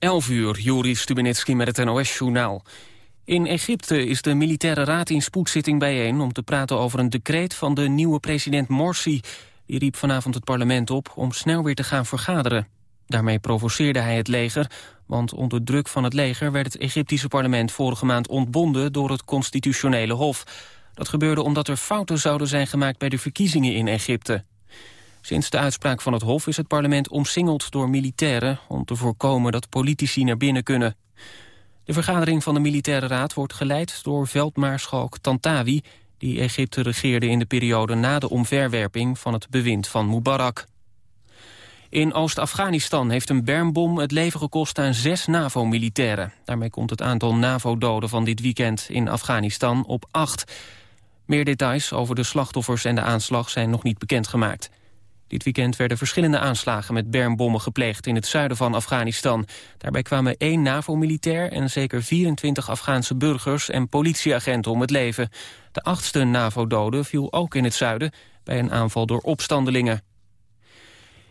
11 uur, Joris Stubenitski met het NOS-journaal. In Egypte is de militaire raad in spoedzitting bijeen... om te praten over een decreet van de nieuwe president Morsi. Die riep vanavond het parlement op om snel weer te gaan vergaderen. Daarmee provoceerde hij het leger, want onder druk van het leger... werd het Egyptische parlement vorige maand ontbonden door het constitutionele hof. Dat gebeurde omdat er fouten zouden zijn gemaakt bij de verkiezingen in Egypte. Sinds de uitspraak van het Hof is het parlement omsingeld door militairen... om te voorkomen dat politici naar binnen kunnen. De vergadering van de Militaire Raad wordt geleid door veldmaarschalk Tantawi... die Egypte regeerde in de periode na de omverwerping van het bewind van Mubarak. In Oost-Afghanistan heeft een bermbom het leven gekost aan zes NAVO-militairen. Daarmee komt het aantal NAVO-doden van dit weekend in Afghanistan op acht. Meer details over de slachtoffers en de aanslag zijn nog niet bekendgemaakt. Dit weekend werden verschillende aanslagen met bermbommen gepleegd in het zuiden van Afghanistan. Daarbij kwamen één NAVO-militair en zeker 24 Afghaanse burgers en politieagenten om het leven. De achtste NAVO-dode viel ook in het zuiden bij een aanval door opstandelingen.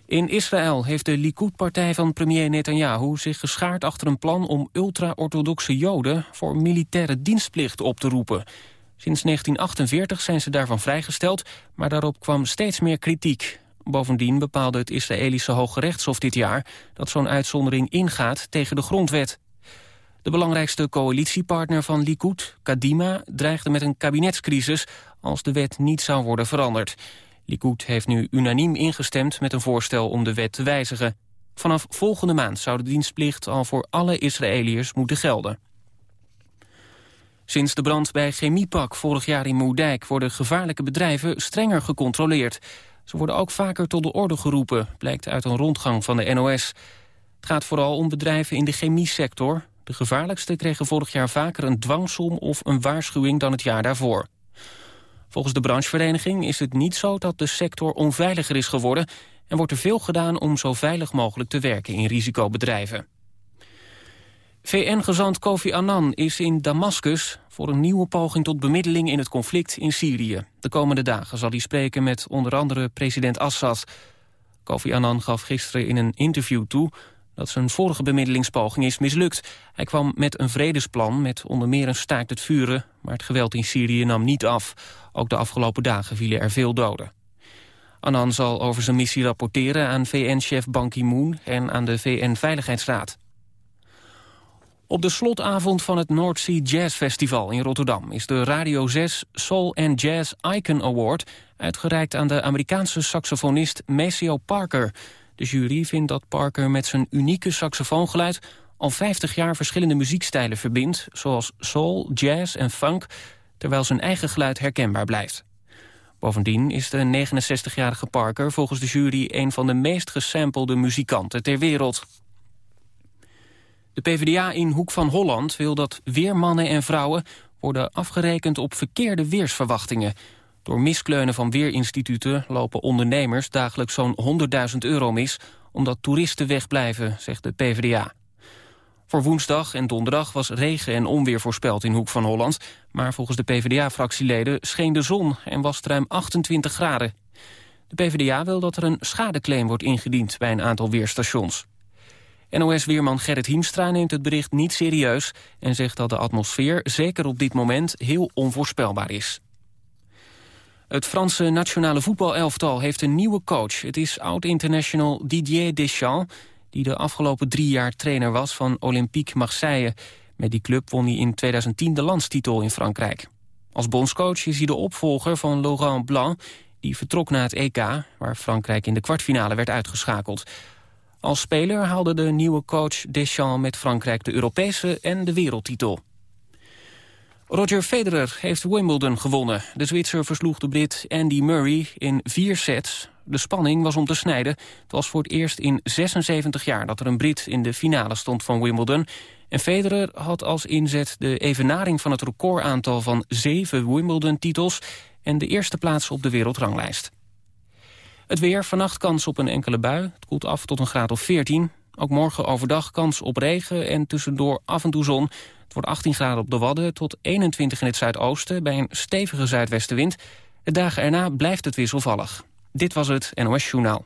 In Israël heeft de Likud-partij van premier Netanyahu zich geschaard achter een plan om ultra-orthodoxe joden voor militaire dienstplicht op te roepen. Sinds 1948 zijn ze daarvan vrijgesteld, maar daarop kwam steeds meer kritiek. Bovendien bepaalde het Israëlische Hoge Rechtshof dit jaar... dat zo'n uitzondering ingaat tegen de grondwet. De belangrijkste coalitiepartner van Likud, Kadima... dreigde met een kabinetscrisis als de wet niet zou worden veranderd. Likud heeft nu unaniem ingestemd met een voorstel om de wet te wijzigen. Vanaf volgende maand zou de dienstplicht al voor alle Israëliërs moeten gelden. Sinds de brand bij Chemiepak vorig jaar in Moerdijk... worden gevaarlijke bedrijven strenger gecontroleerd. Ze worden ook vaker tot de orde geroepen, blijkt uit een rondgang van de NOS. Het gaat vooral om bedrijven in de chemiesector. De gevaarlijkste kregen vorig jaar vaker een dwangsom of een waarschuwing dan het jaar daarvoor. Volgens de branchevereniging is het niet zo dat de sector onveiliger is geworden... en wordt er veel gedaan om zo veilig mogelijk te werken in risicobedrijven. VN-gezant Kofi Annan is in Damascus voor een nieuwe poging tot bemiddeling in het conflict in Syrië. De komende dagen zal hij spreken met onder andere president Assad. Kofi Annan gaf gisteren in een interview toe dat zijn vorige bemiddelingspoging is mislukt. Hij kwam met een vredesplan met onder meer een staakt het vuren... maar het geweld in Syrië nam niet af. Ook de afgelopen dagen vielen er veel doden. Annan zal over zijn missie rapporteren aan VN-chef Ban Ki-moon... en aan de VN-veiligheidsraad. Op de slotavond van het North Sea Jazz Festival in Rotterdam... is de Radio 6 Soul and Jazz Icon Award... uitgereikt aan de Amerikaanse saxofonist Maceo Parker. De jury vindt dat Parker met zijn unieke saxofoongeluid... al 50 jaar verschillende muziekstijlen verbindt... zoals soul, jazz en funk... terwijl zijn eigen geluid herkenbaar blijft. Bovendien is de 69-jarige Parker volgens de jury... een van de meest gesampelde muzikanten ter wereld. De PvdA in Hoek van Holland wil dat weermannen en vrouwen... worden afgerekend op verkeerde weersverwachtingen. Door miskleunen van weerinstituten lopen ondernemers dagelijks zo'n 100.000 euro mis... omdat toeristen wegblijven, zegt de PvdA. Voor woensdag en donderdag was regen en onweer voorspeld in Hoek van Holland... maar volgens de PvdA-fractieleden scheen de zon en was het ruim 28 graden. De PvdA wil dat er een schadeclaim wordt ingediend bij een aantal weerstations. NOS-weerman Gerrit Hiemstra neemt het bericht niet serieus... en zegt dat de atmosfeer zeker op dit moment heel onvoorspelbaar is. Het Franse nationale voetbalelftal heeft een nieuwe coach. Het is oud-international Didier Deschamps... die de afgelopen drie jaar trainer was van Olympique Marseille. Met die club won hij in 2010 de landstitel in Frankrijk. Als bondscoach is hij de opvolger van Laurent Blanc... die vertrok naar het EK, waar Frankrijk in de kwartfinale werd uitgeschakeld... Als speler haalde de nieuwe coach Deschamps met Frankrijk de Europese en de wereldtitel. Roger Federer heeft Wimbledon gewonnen. De Zwitser versloeg de Brit Andy Murray in vier sets. De spanning was om te snijden. Het was voor het eerst in 76 jaar dat er een Brit in de finale stond van Wimbledon. En Federer had als inzet de evenaring van het recordaantal van zeven Wimbledon-titels... en de eerste plaats op de wereldranglijst. Het weer, vannacht kans op een enkele bui. Het koelt af tot een graad of 14. Ook morgen overdag kans op regen en tussendoor af en toe zon. Het wordt 18 graden op de Wadden tot 21 in het zuidoosten... bij een stevige zuidwestenwind. De dagen erna blijft het wisselvallig. Dit was het NOS Journaal.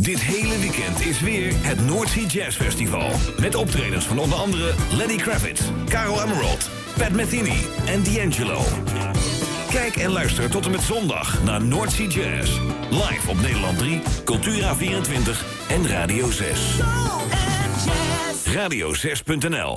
Dit hele weekend is weer het Noordsea Jazz Festival. Met optredens van onder andere Lenny Kravitz, Caro Emerald, Pat Metheny en D'Angelo. Kijk en luister tot en met zondag naar Noordsea Jazz. Live op Nederland 3, Cultura24 en Radio 6. Radio6.nl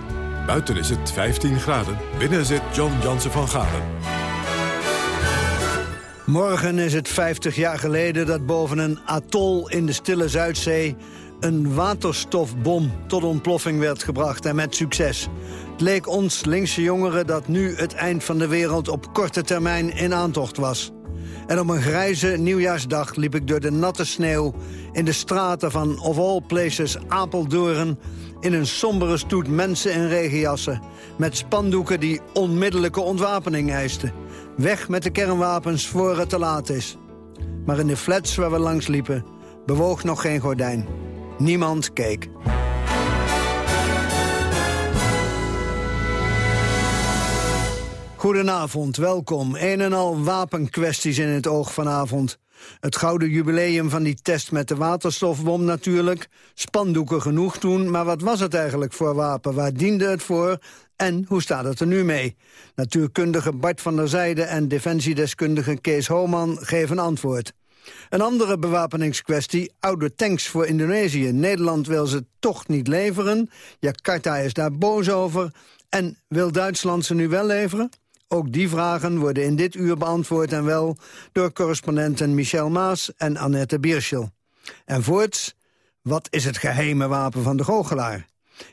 Buiten is het 15 graden, binnen zit John Jansen van Galen. Morgen is het 50 jaar geleden dat boven een atol in de stille Zuidzee... een waterstofbom tot ontploffing werd gebracht en met succes. Het leek ons linkse jongeren dat nu het eind van de wereld op korte termijn in aantocht was. En op een grijze nieuwjaarsdag liep ik door de natte sneeuw... in de straten van of all places Apeldoorn... in een sombere stoet mensen in regenjassen... met spandoeken die onmiddellijke ontwapening eisten. Weg met de kernwapens voor het te laat is. Maar in de flats waar we langs liepen bewoog nog geen gordijn. Niemand keek. Goedenavond, welkom. Een en al wapenkwesties in het oog vanavond. Het gouden jubileum van die test met de waterstofbom natuurlijk. Spandoeken genoeg toen, maar wat was het eigenlijk voor wapen? Waar diende het voor? En hoe staat het er nu mee? Natuurkundige Bart van der Zijde en defensiedeskundige Kees Homan geven antwoord. Een andere bewapeningskwestie, oude tanks voor Indonesië. Nederland wil ze toch niet leveren. Jakarta is daar boos over. En wil Duitsland ze nu wel leveren? Ook die vragen worden in dit uur beantwoord en wel door correspondenten Michel Maas en Annette Bierschel. En voorts, wat is het geheime wapen van de goochelaar?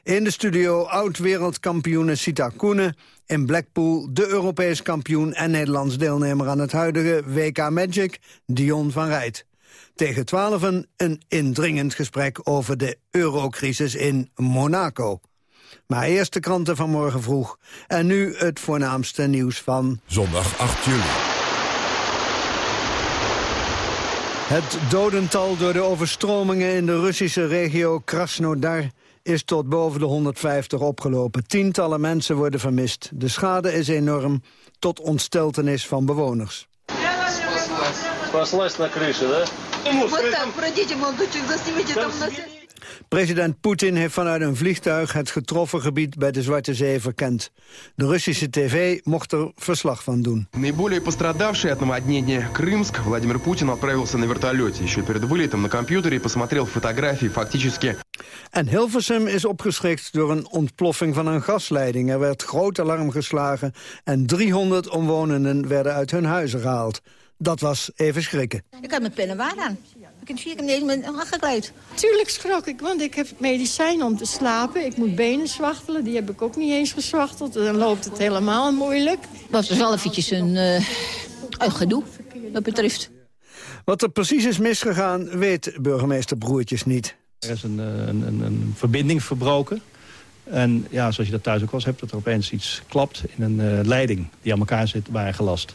In de studio oud-wereldkampioene Sita Koenen. In Blackpool de Europees kampioen en Nederlands deelnemer aan het huidige WK Magic, Dion van Rijt. Tegen twaalfen een indringend gesprek over de eurocrisis in Monaco. Maar eerst de kranten van morgen vroeg. En nu het voornaamste nieuws van... Zondag 8 juli. Het dodental door de overstromingen in de Russische regio Krasnodar is tot boven de 150 opgelopen. Tientallen mensen worden vermist. De schade is enorm, tot ontsteltenis van bewoners. President Poetin heeft vanuit een vliegtuig het getroffen gebied bij de Zwarte Zee verkend. De Russische tv mocht er verslag van doen. Наиболее пострадавший от наводнения Крымск Владимир Путин отправился на вертолете. Еще перед вылетом на компьютере и посмотрел фотографии фактически... En Hilversum is opgeschrikt door een ontploffing van een gasleiding. Er werd groot alarm geslagen en 300 omwonenden werden uit hun huizen gehaald. Dat was even schrikken. Ik had mijn pennenwaar aan. Ik heb vier keer niet eens aangekleed. Tuurlijk schrok ik, want ik heb medicijnen om te slapen. Ik moet benen zwachtelen, die heb ik ook niet eens gezwachteld. Dan loopt het helemaal moeilijk. Het was dus wel eventjes een, uh, een gedoe, wat betreft. Wat er precies is misgegaan, weet burgemeester Broertjes niet. Er is een, een, een, een verbinding verbroken. En ja, zoals je dat thuis ook eens hebt, dat er opeens iets klapt in een uh, leiding die aan elkaar zit, waren gelast.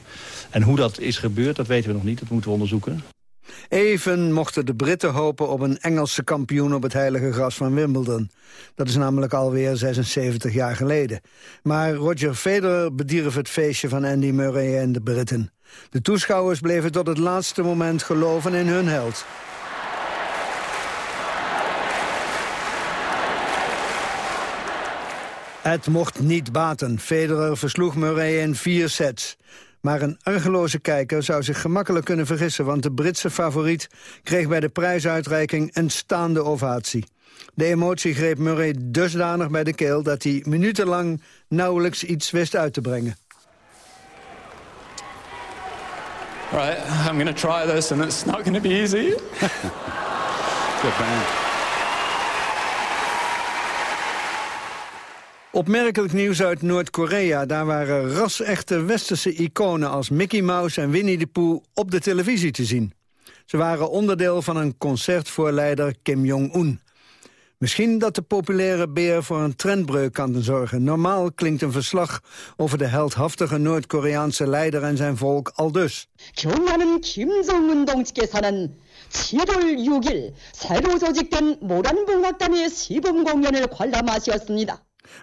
En hoe dat is gebeurd, dat weten we nog niet, dat moeten we onderzoeken. Even mochten de Britten hopen op een Engelse kampioen op het heilige gras van Wimbledon. Dat is namelijk alweer 76 jaar geleden. Maar Roger Federer bedierf het feestje van Andy Murray en de Britten. De toeschouwers bleven tot het laatste moment geloven in hun held. Het mocht niet baten. Federer versloeg Murray in vier sets. Maar een argeloze kijker zou zich gemakkelijk kunnen vergissen... want de Britse favoriet kreeg bij de prijsuitreiking een staande ovatie. De emotie greep Murray dusdanig bij de keel... dat hij minutenlang nauwelijks iets wist uit te brengen. Right, I'm going to try this and it's not going to be easy. Good man. Opmerkelijk nieuws uit Noord-Korea. Daar waren ras-echte westerse iconen als Mickey Mouse en Winnie de Pooh op de televisie te zien. Ze waren onderdeel van een concert voor leider Kim Jong-un. Misschien dat de populaire beer voor een trendbreuk kan zorgen. Normaal klinkt een verslag over de heldhaftige Noord-Koreaanse leider en zijn volk al dus.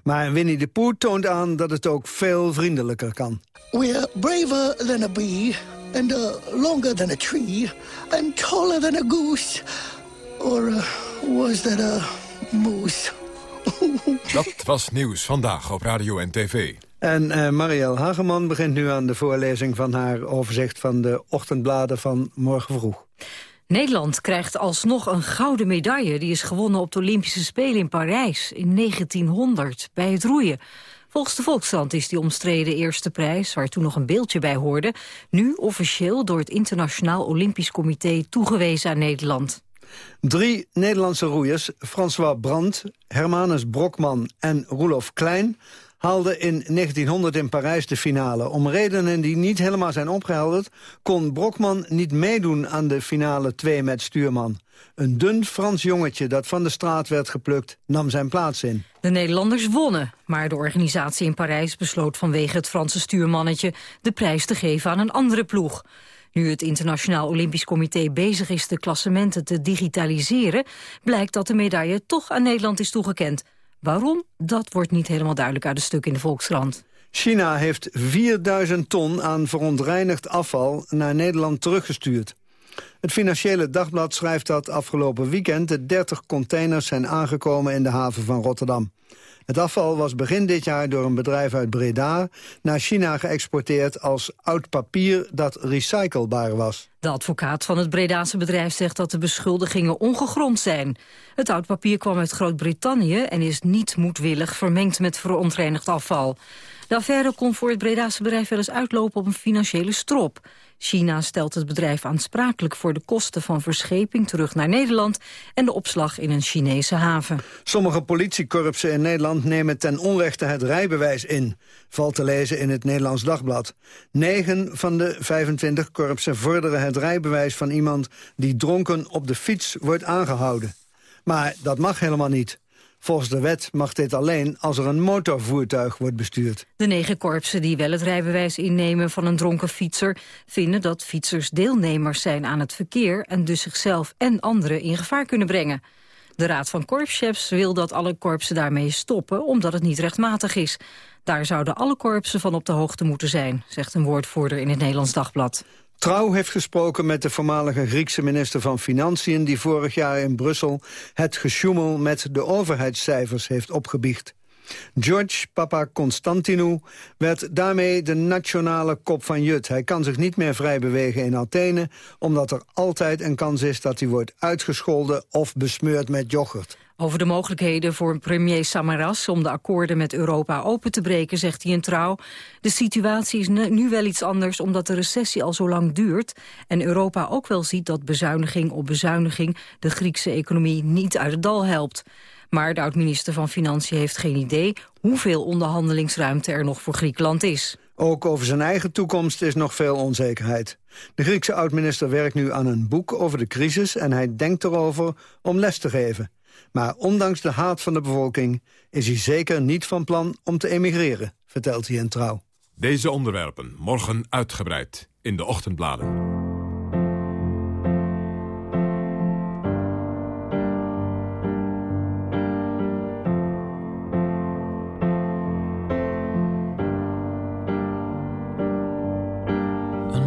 Maar Winnie de Poet toont aan dat het ook veel vriendelijker kan. We're braver than a bee, and uh, longer than a tree, and taller than a goose. Or uh, was that a moose? dat was nieuws vandaag op Radio en TV. En uh, Marielle Hageman begint nu aan de voorlezing van haar overzicht van de ochtendbladen van morgen vroeg. Nederland krijgt alsnog een gouden medaille. Die is gewonnen op de Olympische Spelen in Parijs in 1900 bij het roeien. Volgens de Volkskrant is die omstreden eerste prijs, waar toen nog een beeldje bij hoorde, nu officieel door het Internationaal Olympisch Comité toegewezen aan Nederland. Drie Nederlandse roeiers, François Brandt, Hermanus Brokman en Roelof Klein haalde in 1900 in Parijs de finale. Om redenen die niet helemaal zijn opgehelderd... kon Brokman niet meedoen aan de finale 2 met stuurman. Een dun Frans jongetje dat van de straat werd geplukt... nam zijn plaats in. De Nederlanders wonnen, maar de organisatie in Parijs besloot vanwege het Franse stuurmannetje... de prijs te geven aan een andere ploeg. Nu het Internationaal Olympisch Comité bezig is de klassementen te digitaliseren... blijkt dat de medaille toch aan Nederland is toegekend. Waarom? Dat wordt niet helemaal duidelijk uit het stuk in de Volkskrant. China heeft 4000 ton aan verontreinigd afval naar Nederland teruggestuurd. Het Financiële Dagblad schrijft dat afgelopen weekend... de 30 containers zijn aangekomen in de haven van Rotterdam. Het afval was begin dit jaar door een bedrijf uit Breda... naar China geëxporteerd als oud papier dat recyclebaar was. De advocaat van het Bredaanse bedrijf zegt dat de beschuldigingen ongegrond zijn. Het oud papier kwam uit Groot-Brittannië en is niet moedwillig vermengd met verontreinigd afval. De affaire kon voor het Bredaanse bedrijf wel eens uitlopen op een financiële strop. China stelt het bedrijf aansprakelijk voor de kosten van verscheping terug naar Nederland en de opslag in een Chinese haven. Sommige politiekorpsen in Nederland nemen ten onrechte het rijbewijs in, valt te lezen in het Nederlands Dagblad. Negen van de 25 korpsen vorderen het rijbewijs van iemand die dronken op de fiets wordt aangehouden. Maar dat mag helemaal niet. Volgens de wet mag dit alleen als er een motorvoertuig wordt bestuurd. De negen korpsen die wel het rijbewijs innemen van een dronken fietser... vinden dat fietsers deelnemers zijn aan het verkeer... en dus zichzelf en anderen in gevaar kunnen brengen. De Raad van Korpschefs wil dat alle korpsen daarmee stoppen... omdat het niet rechtmatig is. Daar zouden alle korpsen van op de hoogte moeten zijn... zegt een woordvoerder in het Nederlands Dagblad. Trouw heeft gesproken met de voormalige Griekse minister van Financiën... die vorig jaar in Brussel het gesjoemel met de overheidscijfers heeft opgebiecht. George Papa Constantinou werd daarmee de nationale kop van Jut. Hij kan zich niet meer vrij bewegen in Athene... omdat er altijd een kans is dat hij wordt uitgescholden of besmeurd met yoghurt. Over de mogelijkheden voor premier Samaras om de akkoorden met Europa open te breken, zegt hij in trouw. De situatie is nu wel iets anders omdat de recessie al zo lang duurt en Europa ook wel ziet dat bezuiniging op bezuiniging de Griekse economie niet uit het dal helpt. Maar de oud-minister van Financiën heeft geen idee hoeveel onderhandelingsruimte er nog voor Griekenland is. Ook over zijn eigen toekomst is nog veel onzekerheid. De Griekse oud-minister werkt nu aan een boek over de crisis... en hij denkt erover om les te geven. Maar ondanks de haat van de bevolking is hij zeker niet van plan om te emigreren, vertelt hij in Trouw. Deze onderwerpen morgen uitgebreid in de ochtendbladen.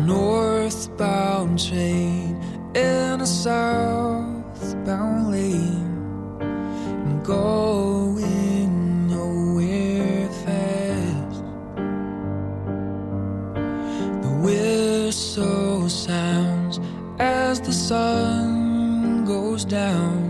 northbound train in a southbound soul sounds as the sun goes down,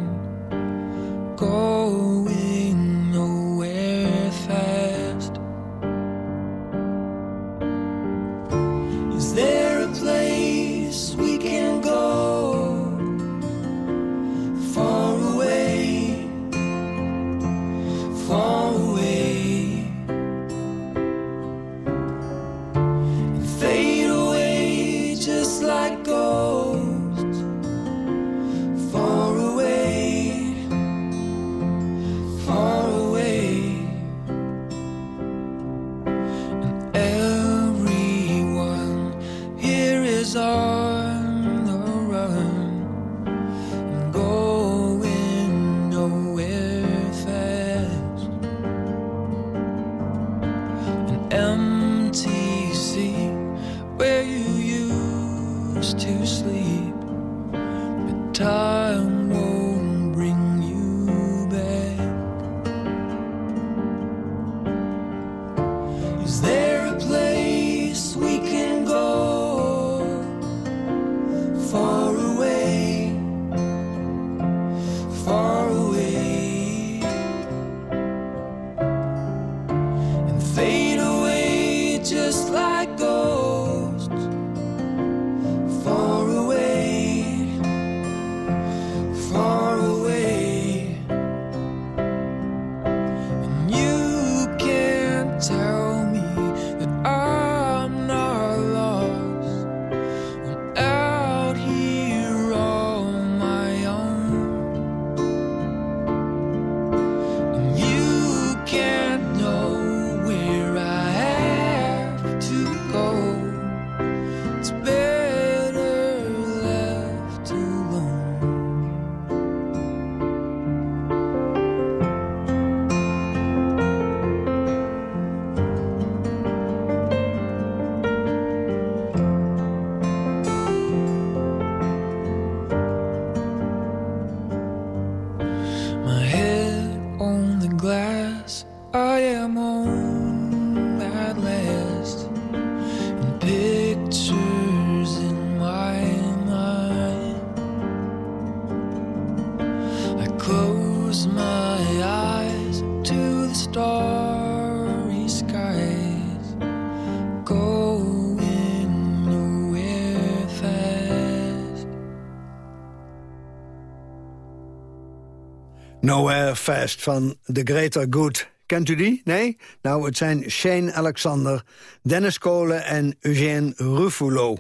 Nowhere Fast van The Greater Good. Kent u die? Nee? Nou, het zijn Shane Alexander, Dennis Kolen en Eugène Ruffalo.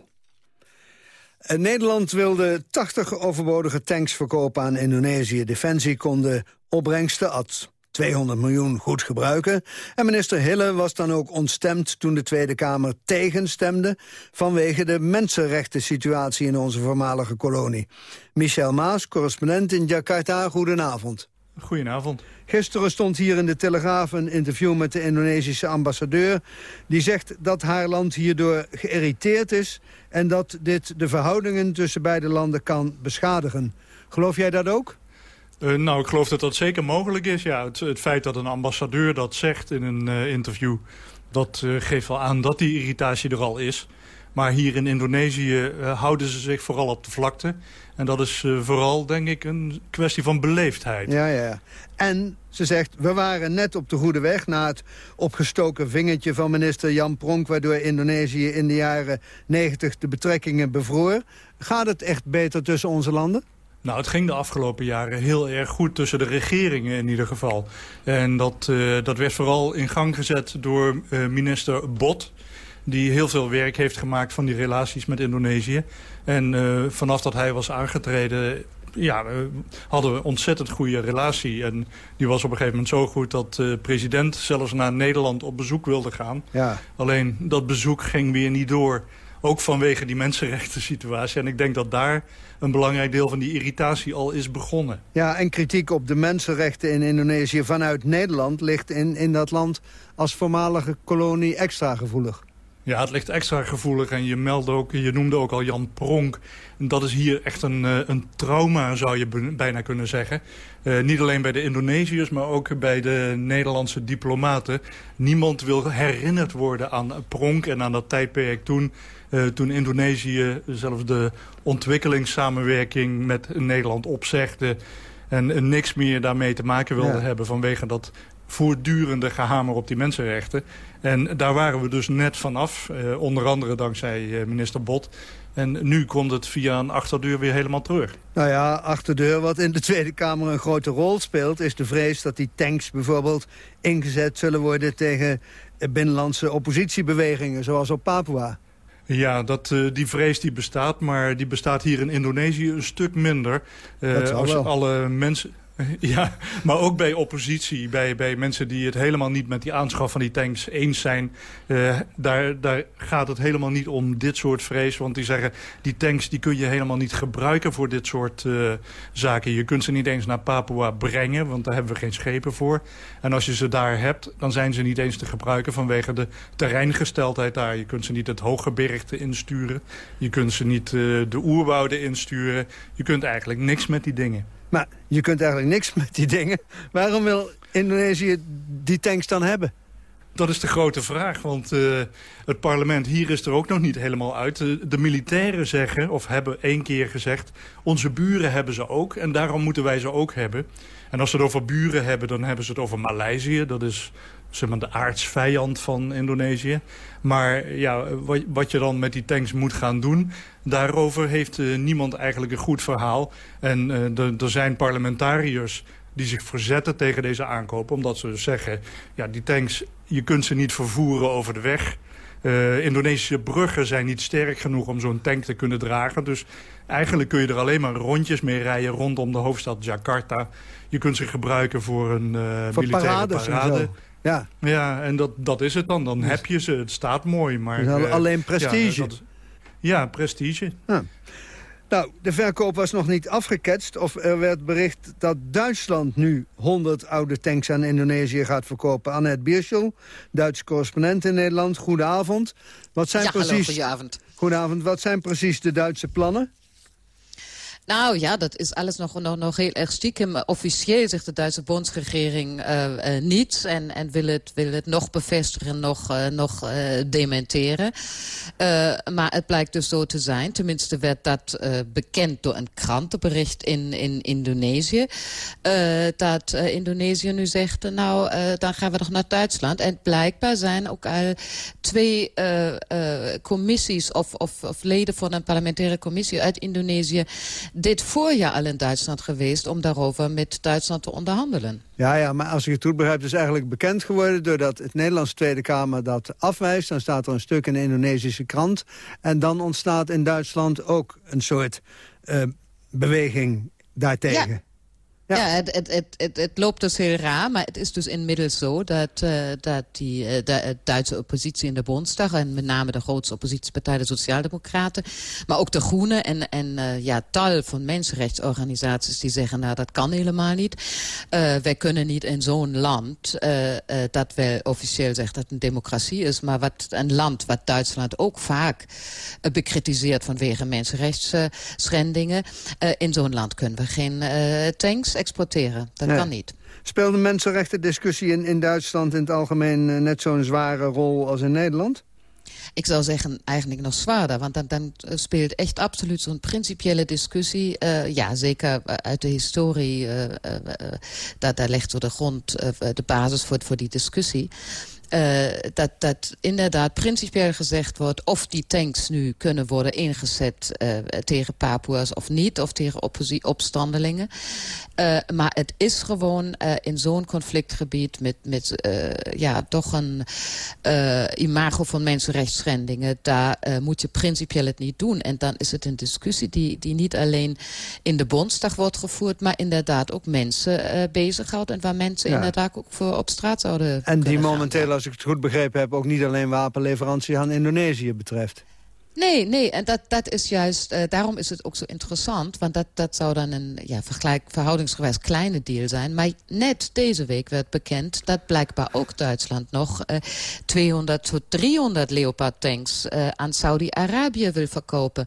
Eh, Nederland wilde 80 overbodige tanks verkopen aan Indonesië. Defensie kon de opbrengsten, at 200 miljoen, goed gebruiken. En minister Hille was dan ook ontstemd toen de Tweede Kamer tegenstemde... vanwege de mensenrechten situatie in onze voormalige kolonie. Michel Maas, correspondent in Jakarta, goedenavond. Goedenavond. Gisteren stond hier in de Telegraaf een interview met de Indonesische ambassadeur. Die zegt dat haar land hierdoor geïrriteerd is... en dat dit de verhoudingen tussen beide landen kan beschadigen. Geloof jij dat ook? Uh, nou, ik geloof dat dat zeker mogelijk is. Ja, het, het feit dat een ambassadeur dat zegt in een uh, interview... dat uh, geeft wel aan dat die irritatie er al is. Maar hier in Indonesië houden ze zich vooral op de vlakte. En dat is vooral, denk ik, een kwestie van beleefdheid. Ja, ja. En ze zegt, we waren net op de goede weg... na het opgestoken vingertje van minister Jan Pronk... waardoor Indonesië in de jaren 90 de betrekkingen bevroor. Gaat het echt beter tussen onze landen? Nou, het ging de afgelopen jaren heel erg goed tussen de regeringen in ieder geval. En dat, uh, dat werd vooral in gang gezet door uh, minister Bot die heel veel werk heeft gemaakt van die relaties met Indonesië. En uh, vanaf dat hij was aangetreden ja, we hadden een ontzettend goede relatie. En die was op een gegeven moment zo goed dat de president zelfs naar Nederland op bezoek wilde gaan. Ja. Alleen dat bezoek ging weer niet door. Ook vanwege die mensenrechten situatie. En ik denk dat daar een belangrijk deel van die irritatie al is begonnen. Ja, en kritiek op de mensenrechten in Indonesië vanuit Nederland... ligt in, in dat land als voormalige kolonie extra gevoelig. Ja, het ligt extra gevoelig en je, meldde ook, je noemde ook al Jan Pronk. Dat is hier echt een, eh, een trauma, zou je bijna kunnen zeggen. Uh, niet alleen bij de Indonesiërs, maar ook bij de Nederlandse diplomaten. Niemand wil herinnerd worden aan Pronk en aan dat tijdperk toen... Uh, toen Indonesië zelfs de ontwikkelingssamenwerking met Nederland opzegde... en niks meer daarmee te maken wilde hebben vanwege dat voortdurende gehamer op die mensenrechten. En daar waren we dus net vanaf, eh, onder andere dankzij eh, minister Bot. En nu komt het via een achterdeur weer helemaal terug. Nou ja, achterdeur wat in de Tweede Kamer een grote rol speelt... is de vrees dat die tanks bijvoorbeeld ingezet zullen worden... tegen binnenlandse oppositiebewegingen, zoals op Papua. Ja, dat, uh, die vrees die bestaat, maar die bestaat hier in Indonesië een stuk minder. Uh, als alle mensen... Ja, maar ook bij oppositie, bij, bij mensen die het helemaal niet met die aanschaf van die tanks eens zijn. Uh, daar, daar gaat het helemaal niet om dit soort vrees. Want die zeggen, die tanks die kun je helemaal niet gebruiken voor dit soort uh, zaken. Je kunt ze niet eens naar Papua brengen, want daar hebben we geen schepen voor. En als je ze daar hebt, dan zijn ze niet eens te gebruiken vanwege de terreingesteldheid daar. Je kunt ze niet het hooggebergte insturen. Je kunt ze niet uh, de oerwouden insturen. Je kunt eigenlijk niks met die dingen. Maar je kunt eigenlijk niks met die dingen. Waarom wil Indonesië die tanks dan hebben? Dat is de grote vraag, want uh, het parlement hier is er ook nog niet helemaal uit. De, de, militairen zeggen, of hebben één keer gezegd... onze buren hebben ze ook en daarom moeten wij ze ook hebben. En als ze het over buren hebben, dan hebben ze het over Maleisië. Dat is zeg maar, de aardsvijand van Indonesië. Maar ja, wat, je dan met die tanks moet gaan doen... daarover heeft uh, niemand eigenlijk een goed verhaal. En uh, er zijn parlementariërs die zich verzetten tegen deze aankoop... omdat ze dus zeggen, ja, die tanks, je kunt ze niet vervoeren over de weg... Uh, Indonesische bruggen zijn niet sterk genoeg om zo'n tank te kunnen dragen. Dus eigenlijk kun je er alleen maar rondjes mee rijden rondom de hoofdstad Jakarta. Je kunt ze gebruiken voor een uh, voor militaire parade. Ja, ja en dat, dat is het dan. Dan dus, heb je ze. Het staat mooi. Maar, dus alleen prestige. Ja, dat, ja prestige. Ja. Nou, de verkoop was nog niet afgeketst. Of er werd bericht dat Duitsland nu 100 oude tanks aan Indonesië gaat verkopen. Annette Bierschel, Duitse correspondent in Nederland. Goedenavond. Wat zijn ja, precies... goedenavond. Goedenavond. Wat zijn precies de Duitse plannen? Nou ja, dat is alles nog, nog, nog heel erg stiekem. Officieel zegt de Duitse bondsregering uh, uh, niet. En, en wil, het, wil het nog bevestigen, nog, uh, nog dementeren. maar het blijkt dus zo te zijn. Tenminste werd dat bekend door een krantenbericht in, in Indonesië. dat Indonesië nu zegt, nou, dan gaan we toch naar Duitsland. En blijkbaar zijn ook al twee commissies of, of, of leden van een parlementaire commissie uit Indonesië dit voorjaar al in Duitsland geweest... om daarover met Duitsland te onderhandelen. Ja, ja, maar als ik het goed begrijp, is eigenlijk bekend geworden... doordat het Nederlandse Tweede Kamer dat afwijst. Dan staat er een stuk in de Indonesische krant. En dan ontstaat in Duitsland ook een soort uh, beweging daartegen. Ja. Ja, het, het, het, het, loopt dus heel raar, maar het is dus inmiddels zo... dat, uh, dat die uh, de Duitse oppositie in de Bondsdag... en met name de grootste oppositiepartij, de Sociaaldemocraten... maar ook de Groenen en, en ja, tal van mensenrechtsorganisaties... die zeggen, nou, dat kan helemaal niet. wij kunnen niet in zo'n land... dat wel officieel zegt dat een democratie is... maar wat, een land wat Duitsland ook vaak bekritiseert... vanwege mensenrechtsschendingen... in zo'n land kunnen we geen tanks exporteren. Dat nee. kan niet. Speelt de mensenrechten discussie in, in Duitsland in het algemeen uh, net zo'n zware rol als in Nederland? Ik zou zeggen eigenlijk nog zwaarder. Want dan, dan speelt echt absoluut zo'n principiële discussie. Uh, ja, zeker uit de historie. Uh, daar, daar legt zo de grond, de basis voor, voor die discussie. Uh, dat, dat inderdaad principieel gezegd wordt... of die tanks nu kunnen worden ingezet uh, tegen Papua's of niet... of tegen opstandelingen. Uh, maar het is gewoon in zo'n conflictgebied... met, met ja, toch een imago van mensenrechtsschendingen... daar moet je principieel het niet doen. En dan is het een discussie die, die niet alleen in de Bondsdag wordt gevoerd... maar inderdaad ook mensen bezighoudt... en waar mensen ja. inderdaad ook voor op straat zouden En die gaan. momenteel als ik het goed begrepen heb... ook niet alleen wapenleverantie aan Indonesië betreft. Nee, nee, en dat, dat is juist, uh, daarom is het ook zo interessant. Want dat, dat zou dan een ja, vergelijk, verhoudingsgewijs kleine deal zijn. Maar net deze week werd bekend dat blijkbaar ook Duitsland nog uh, 200 tot 300 Leopard tanks uh, aan Saudi-Arabië wil verkopen.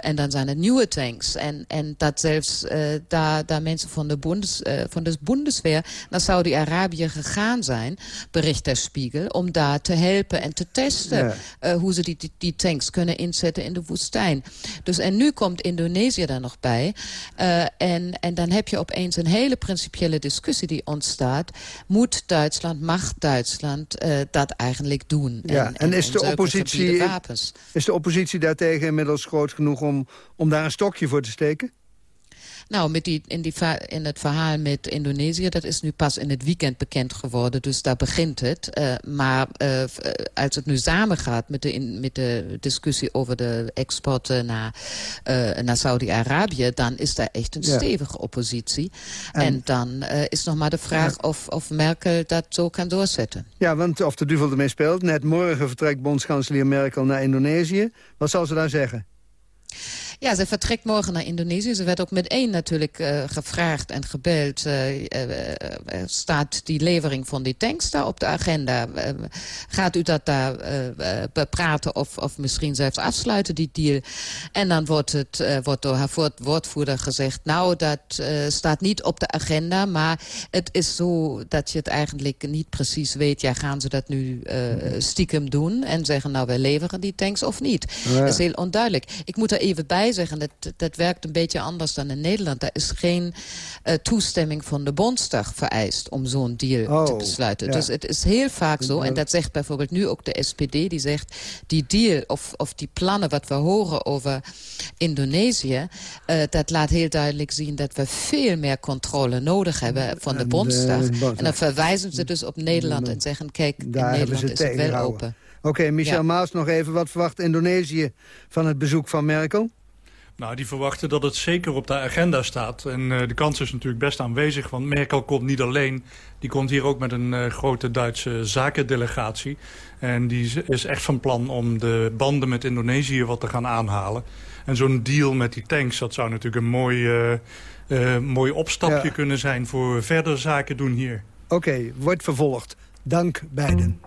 En dan zijn het nieuwe tanks. En, en dat zelfs daar, daar mensen van de, Bundes, van de Bundeswehr naar Saudi-Arabië gegaan zijn, bericht der Spiegel, om daar te helpen en te testen ja. hoe ze die, die, die tanks kunnen inzetten in de woestijn. Dus en nu komt Indonesië daar nog bij. Uh, en, en dan heb je opeens een hele principiële discussie die ontstaat. Moet Duitsland, mag Duitsland uh, dat eigenlijk doen? Ja, en, en, is, de oppositie, is de oppositie daartegen inmiddels groot genoeg om, om daar een stokje voor te steken? Nou, met die, in, die, in het verhaal met Indonesië, dat is nu pas in het weekend bekend geworden. Dus daar begint het. Uh, maar uh, als het nu samengaat met de, in, met de discussie over de exporten naar, uh, naar Saudi-Arabië... dan is daar echt een ja. stevige oppositie. En, en dan is nog maar de vraag ja. of, of Merkel dat zo kan doorzetten. Ja, want of de duvel ermee speelt. Net morgen vertrekt bondskanselier Merkel naar Indonesië. Wat zal ze daar zeggen? Ja, ze vertrekt morgen naar Indonesië. Ze werd ook meteen natuurlijk uh, gevraagd en gebeld. Uh, uh, staat die levering van die tanks daar op de agenda? gaat u dat daar bepraten of, of misschien zelfs afsluiten, die deal? En dan wordt, het, wordt door haar woordvoerder gezegd... nou, dat staat niet op de agenda, maar het is zo dat je het eigenlijk niet precies weet. Ja, gaan ze dat nu stiekem doen en zeggen... nou, wij leveren die tanks of niet? Ja. Dat is heel onduidelijk. Ik moet er even bij zeggen, dat, dat werkt een beetje anders dan in Nederland. Daar is geen uh, toestemming van de Bondsdag vereist om zo'n deal oh, te besluiten. Ja. Dus het is heel vaak zo, en dat zegt bijvoorbeeld nu ook de SPD... die zegt, die deal of, of die plannen wat we horen over Indonesië... Uh, dat laat heel duidelijk zien dat we veel meer controle nodig hebben van de en Bondsdag. De, en dan verwijzen ze dus op Nederland en zeggen... kijk, in Nederland is het wel open. Oké, okay, Michel ja. Maas nog even. Wat verwacht Indonesië van het bezoek van Merkel? Nou, die verwachten dat het zeker op de agenda staat. En uh, de kans is natuurlijk best aanwezig, want Merkel komt niet alleen. Die komt hier ook met een uh, grote Duitse zakendelegatie. En die is echt van plan om de banden met Indonesië wat te gaan aanhalen. En zo'n deal met die tanks, dat zou natuurlijk een mooi, uh, mooi opstapje ja. kunnen zijn... voor verder zaken doen hier. Oké, okay, wordt vervolgd. Dank beiden.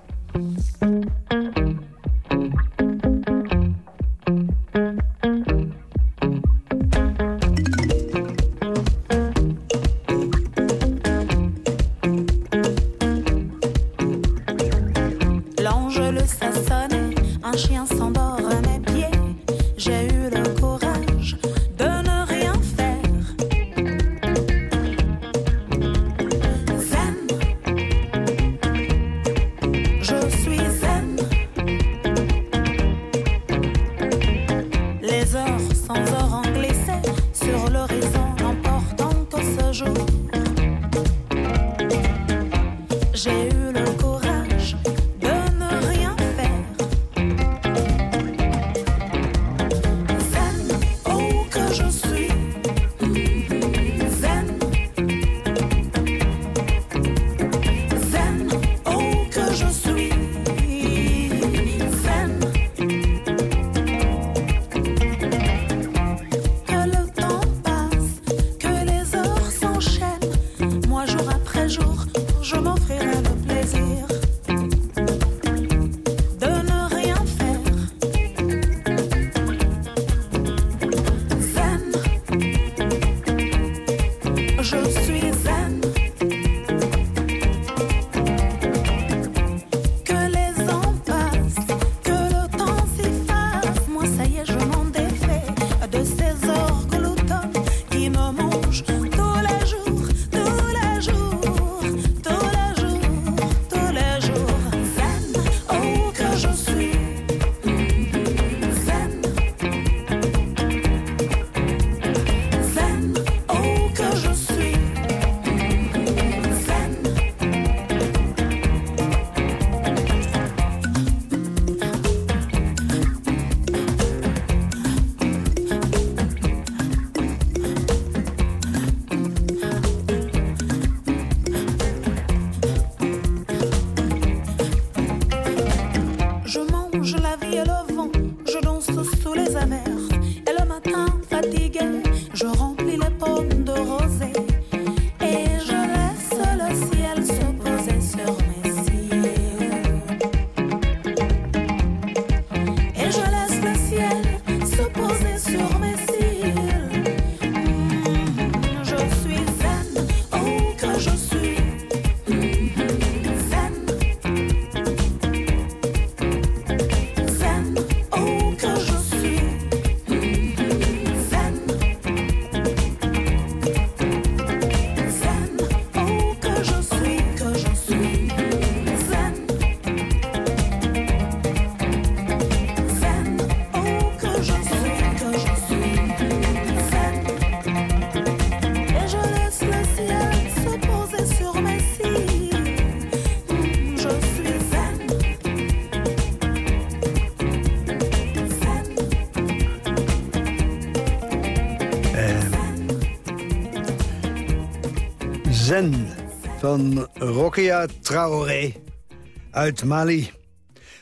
Van Rokia Traoré uit Mali.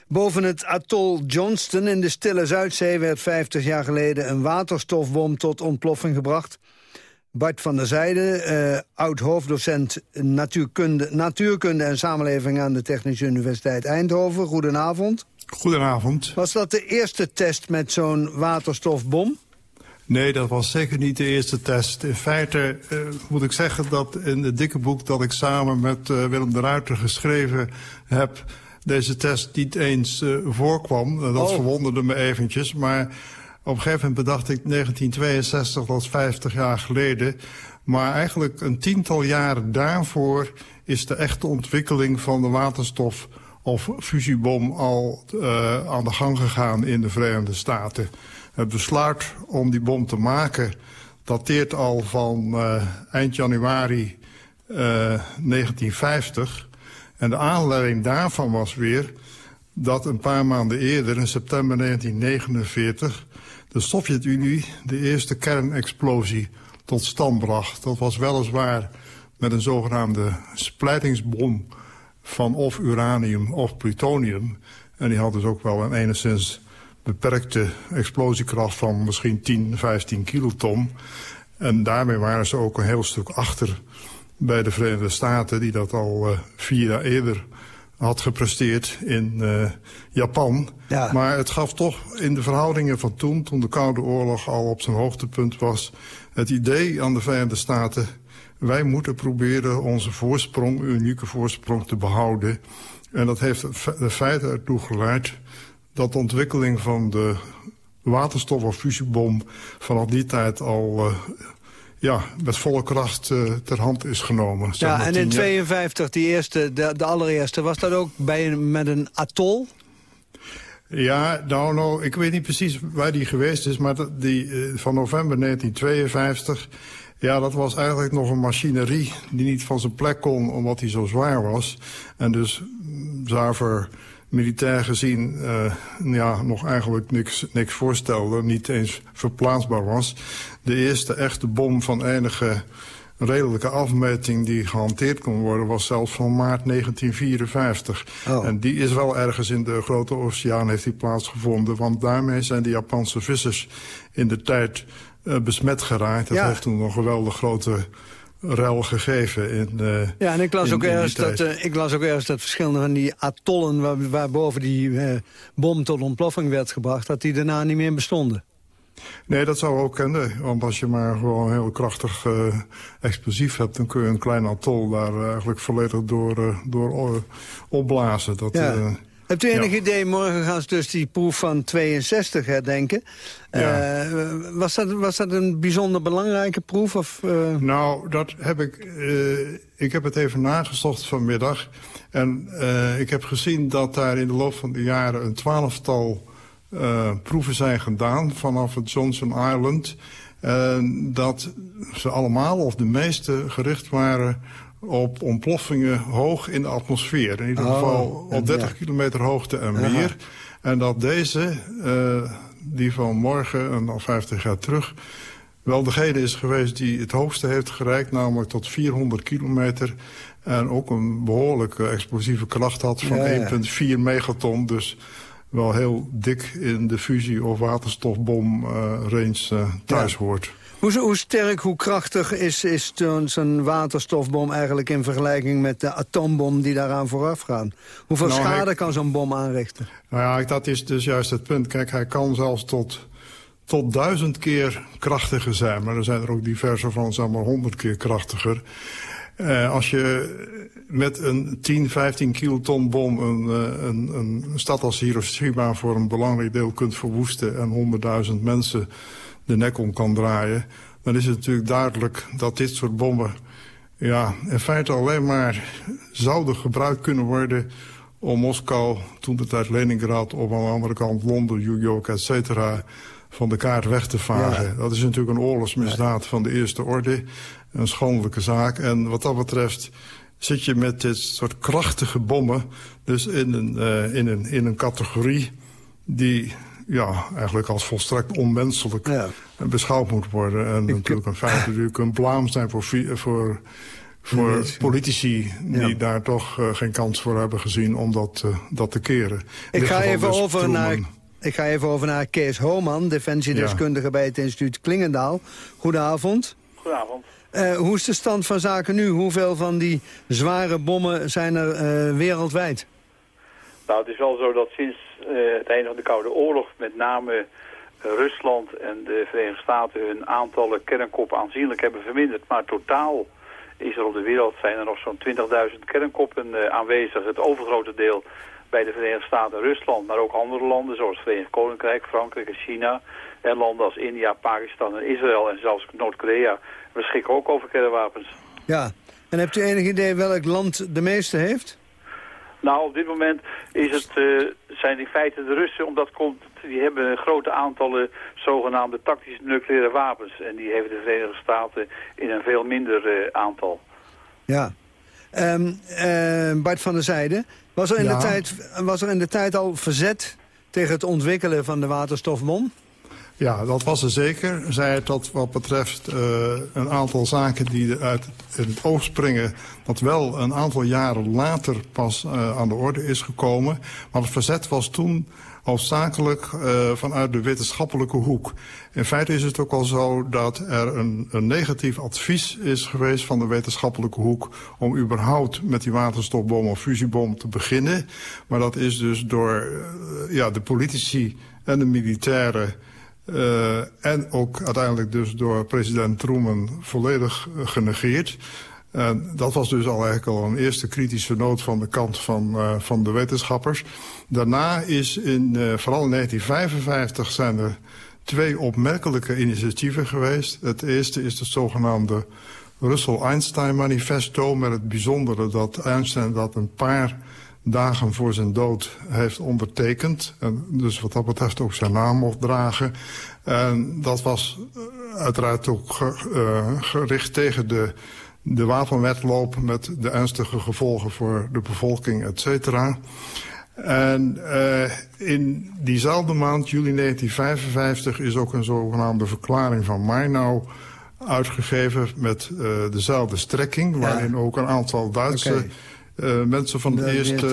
Boven het atol Johnston in de Stille Zuidzee werd 50 jaar geleden een waterstofbom tot ontploffing gebracht. Bart van der Zijde, uh, oud-hoofddocent natuurkunde, natuurkunde en samenleving aan de Technische Universiteit Eindhoven. Goedenavond. Goedenavond. Was dat de eerste test met zo'n waterstofbom? Nee, dat was zeker niet de eerste test. In feite uh, moet ik zeggen dat in het dikke boek dat ik samen met uh, Willem de Ruiter geschreven heb... deze test niet eens uh, voorkwam. dat oh. verwonderde me eventjes, maar op een gegeven moment bedacht ik 1962, dat is 50 jaar geleden. Maar eigenlijk een tiental jaren daarvoor is de echte ontwikkeling van de waterstof of fusiebom al uh, aan de gang gegaan in de Verenigde Staten. Het besluit om die bom te maken dateert al van uh, eind januari uh, 1950. En de aanleiding daarvan was weer dat een paar maanden eerder, in september 1949... de Sovjet-Unie de eerste kernexplosie tot stand bracht. Dat was weliswaar met een zogenaamde splijtingsbom van of uranium of plutonium. En die had dus ook wel een enigszins beperkte explosiekracht van misschien 10, 15 kiloton. En daarmee waren ze ook een heel stuk achter bij de Verenigde Staten... die dat al uh, vier jaar eerder had gepresteerd in uh, Japan. Ja. Maar het gaf toch in de verhoudingen van toen... toen de Koude Oorlog al op zijn hoogtepunt was... het idee aan de Verenigde Staten... wij moeten proberen onze voorsprong, unieke voorsprong te behouden. En dat heeft de feiten ertoe geleid dat de ontwikkeling van de waterstof- of fusiebom vanaf die tijd al uh, ja, met volle kracht uh, ter hand is genomen. Ja, en in 52, die eerste, de, de allereerste, was dat ook bij, met een atol? Ja, nou, nou, ik weet niet precies waar die geweest is, maar die uh, van november 1952... Ja, dat was eigenlijk nog een machinerie die niet van zijn plek kon omdat hij zo zwaar was. En dus zuiver militair gezien uh, ja, nog eigenlijk niks, niks voorstelde, niet eens verplaatsbaar was. De eerste echte bom van enige redelijke afmeting die gehanteerd kon worden... was zelfs van maart 1954. Oh. En die is wel ergens in de Grote Oceaan heeft die plaatsgevonden... want daarmee zijn de Japanse vissers in de tijd uh, besmet geraakt. Dat ja. heeft toen een geweldig grote rel gegeven. In, uh, ja, en ik las, in, ook ergens dat, uh, ik las ook ergens dat verschillende van die atollen... Waar, waarboven die uh, bom tot ontploffing werd gebracht... dat die daarna niet meer bestonden. Nee, dat zou ook kunnen. Want als je maar gewoon heel krachtig uh, explosief hebt... dan kun je een klein atol daar eigenlijk volledig door, uh, door opblazen. Dat, ja. uh, Hebt u enig ja. idee, morgen gaan ze dus die proef van 62 herdenken. Ja. Uh, was, dat, was dat een bijzonder belangrijke proef? Of, uh... Nou, dat heb ik... Uh, ik heb het even nagezocht vanmiddag. En ik heb gezien dat daar in de loop van de jaren een twaalftal proeven zijn gedaan... vanaf het Johnson Island. En dat ze allemaal, of de meeste, gericht waren op ontploffingen hoog in de atmosfeer. In ieder oh, geval op 30 ja. kilometer hoogte en meer. Aha. En dat deze, uh, die van morgen en al 50 jaar terug... wel degene is geweest die het hoogste heeft gereikt... namelijk tot 400 kilometer... en ook een behoorlijke explosieve kracht had van ja, ja. 1,4 megaton. Dus wel heel dik in de fusie- of waterstofbom uh, range uh, thuis ja. hoort. Hoe, hoe, sterk, hoe krachtig is, is zo'n waterstofbom eigenlijk in vergelijking met de atoombom die daaraan vooraf gaan? Hoeveel nou, schade hij, kan zo'n bom aanrichten? Nou ja, dat is dus juist het punt. Kijk, hij kan zelfs tot, tot duizend keer krachtiger zijn. Maar er zijn er ook diverse van, zeg maar, honderd keer krachtiger. Uh, als je met een 10, 15 kiloton bom een, een, een stad als Hiroshima voor een belangrijk deel kunt verwoesten en honderdduizend mensen de nek om kan draaien... dan is het natuurlijk duidelijk dat dit soort bommen... ja, in feite alleen maar zouden gebruikt kunnen worden... om Moskou, toen de tijd Leningrad... op aan de andere kant Londen, New York, et cetera... van de kaart weg te vagen. Ja. Dat is natuurlijk een oorlogsmisdaad ja. van de eerste orde. Een schandelijke zaak. En wat dat betreft zit je met dit soort krachtige bommen... dus in een, uh, in een, in een categorie die ja, eigenlijk als volstrekt onmenselijk ja. beschouwd moet worden. En Ik... natuurlijk een feit natuurlijk een blaam zijn voor, voor, voor politici die daar toch uh, geen kans voor hebben gezien om dat, uh, dat te keren. Ik ga, even over naar, ik ga even over naar Kees Homan, defensiedeskundige ja. bij het instituut Klingendaal. Goedenavond. Goedenavond. Uh, hoe is de stand van zaken nu? Hoeveel van die zware bommen zijn er wereldwijd? Nou, het is wel zo dat sinds het einde van de Koude Oorlog met name Rusland en de Verenigde Staten hun aantallen kernkoppen aanzienlijk hebben verminderd. Maar totaal is er op de wereld zijn er nog zo'n 20.000 kernkoppen uh, aanwezig. Het overgrote deel bij de Verenigde Staten en Rusland, maar ook andere landen zoals het Verenigd Koninkrijk, Frankrijk en China. En landen als India, Pakistan en Israël en zelfs Noord-Korea beschikken ook over kernwapens. Ja, en hebt u enig idee welk land de meeste heeft? Nou, op dit moment is het, uh, zijn in feite de Russen, omdat komt, die hebben grote aantallen zogenaamde tactische nucleaire wapens. En die hebben de Verenigde Staten in een veel minder uh, aantal. Ja. Um, uh, Bart van der Zijde, was er, in de tijd, was er in de tijd al verzet tegen het ontwikkelen van de waterstofbom? Ja, dat was er zeker. Zij het dat wat betreft uh, een aantal zaken die uit het oog springen... dat wel een aantal jaren later pas uh, aan de orde is gekomen. Maar het verzet was toen hoofdzakelijk uh, vanuit de wetenschappelijke hoek. In feite is het ook al zo dat er een, een negatief advies is geweest van de wetenschappelijke hoek om überhaupt met die waterstofbom of fusiebom te beginnen. Maar dat is dus door ja, de politici en de militairen uh, en ook uiteindelijk dus door president Truman volledig genegeerd. En dat was dus al eigenlijk al een eerste kritische noot van de kant van, uh, van de wetenschappers. Daarna is in, vooral in 1955 zijn er twee opmerkelijke initiatieven geweest. Het eerste is het zogenaamde Russell-Einstein-manifesto... met het bijzondere dat Einstein dat een paar dagen voor zijn dood heeft ondertekend. En dus wat dat betreft ook zijn naam mocht dragen. En dat was uiteraard ook ge, uh, gericht tegen de, de wapenwetloop... met de ernstige gevolgen voor de bevolking, et cetera. En uh, in diezelfde maand, juli 1955, is ook een zogenaamde verklaring van Mainau uitgegeven met uh, dezelfde strekking, waarin ja. ook een aantal Duitse okay. Uh, mensen van de, de eerste,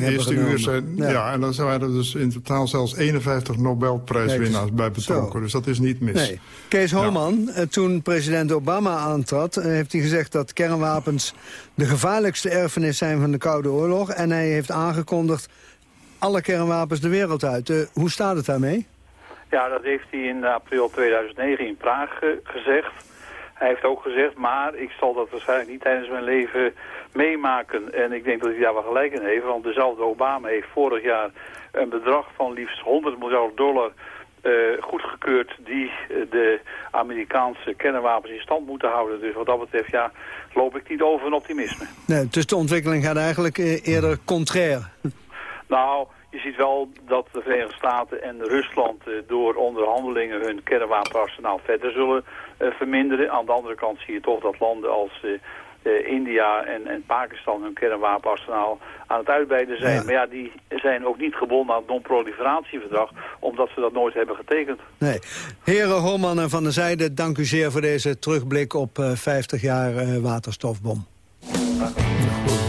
eerste uur zijn. Ja. ja. en dan zijn er dus in totaal zelfs 51 Nobelprijswinnaars bij betrokken. Zo. Dus dat is niet mis. Nee. Kees Holman, ja. toen president Obama aantrad, heeft hij gezegd dat kernwapens de gevaarlijkste erfenis zijn van de Koude Oorlog. En hij heeft aangekondigd alle kernwapens de wereld uit. Uh, hoe staat het daarmee? Ja, dat heeft hij in april 2009 in Praag uh, gezegd. Hij heeft ook gezegd, maar ik zal dat waarschijnlijk niet tijdens mijn leven meemaken. En ik denk dat hij daar wel gelijk in heeft, want dezelfde Obama heeft vorig jaar een bedrag van liefst 100 miljard dollar uh, goedgekeurd die de Amerikaanse kernwapens in stand moeten houden. Dus wat dat betreft, ja, loop ik niet over een optimisme. Nee, dus de ontwikkeling gaat eigenlijk eerder contrair. Nou, je ziet wel dat de Verenigde Staten en Rusland door onderhandelingen hun kernwapenarsenaal verder zullen verminderen. Aan de andere kant zie je toch dat landen als uh, India en, en, Pakistan hun kernwapenarsenaal aan het uitbreiden zijn. Ja. Maar ja, die zijn ook niet gebonden aan het non-proliferatieverdrag, omdat ze dat nooit hebben getekend. Nee. Heren Holman en Van der Zijde, dank u zeer voor deze terugblik op 50 jaar waterstofbom. Ja.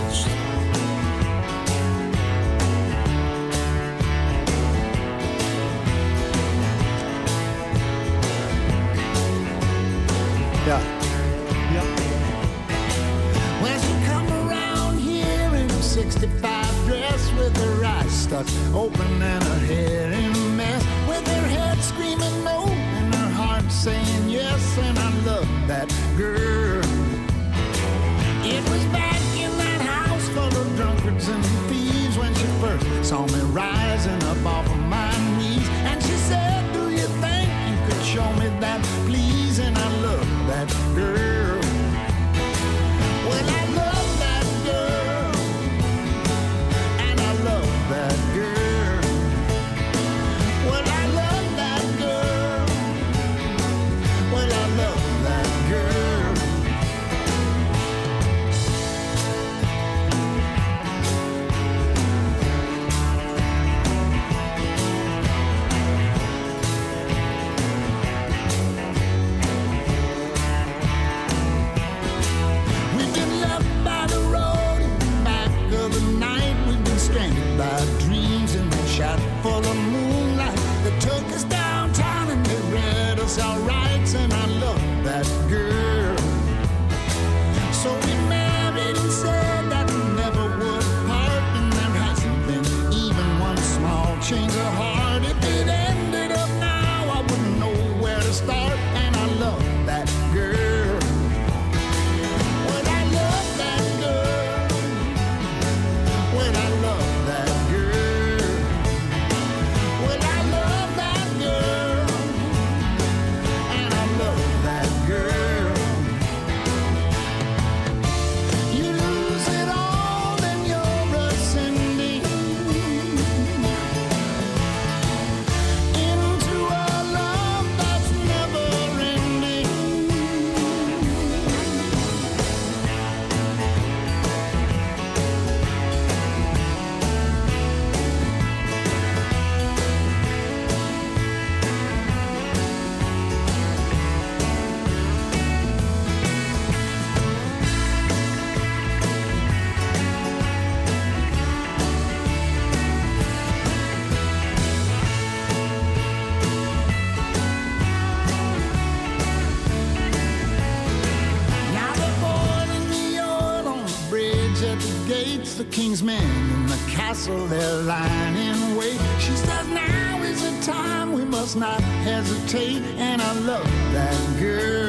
The king's men in the castle, they're lying in wait. She says, now is the time we must not hesitate. And I love that girl.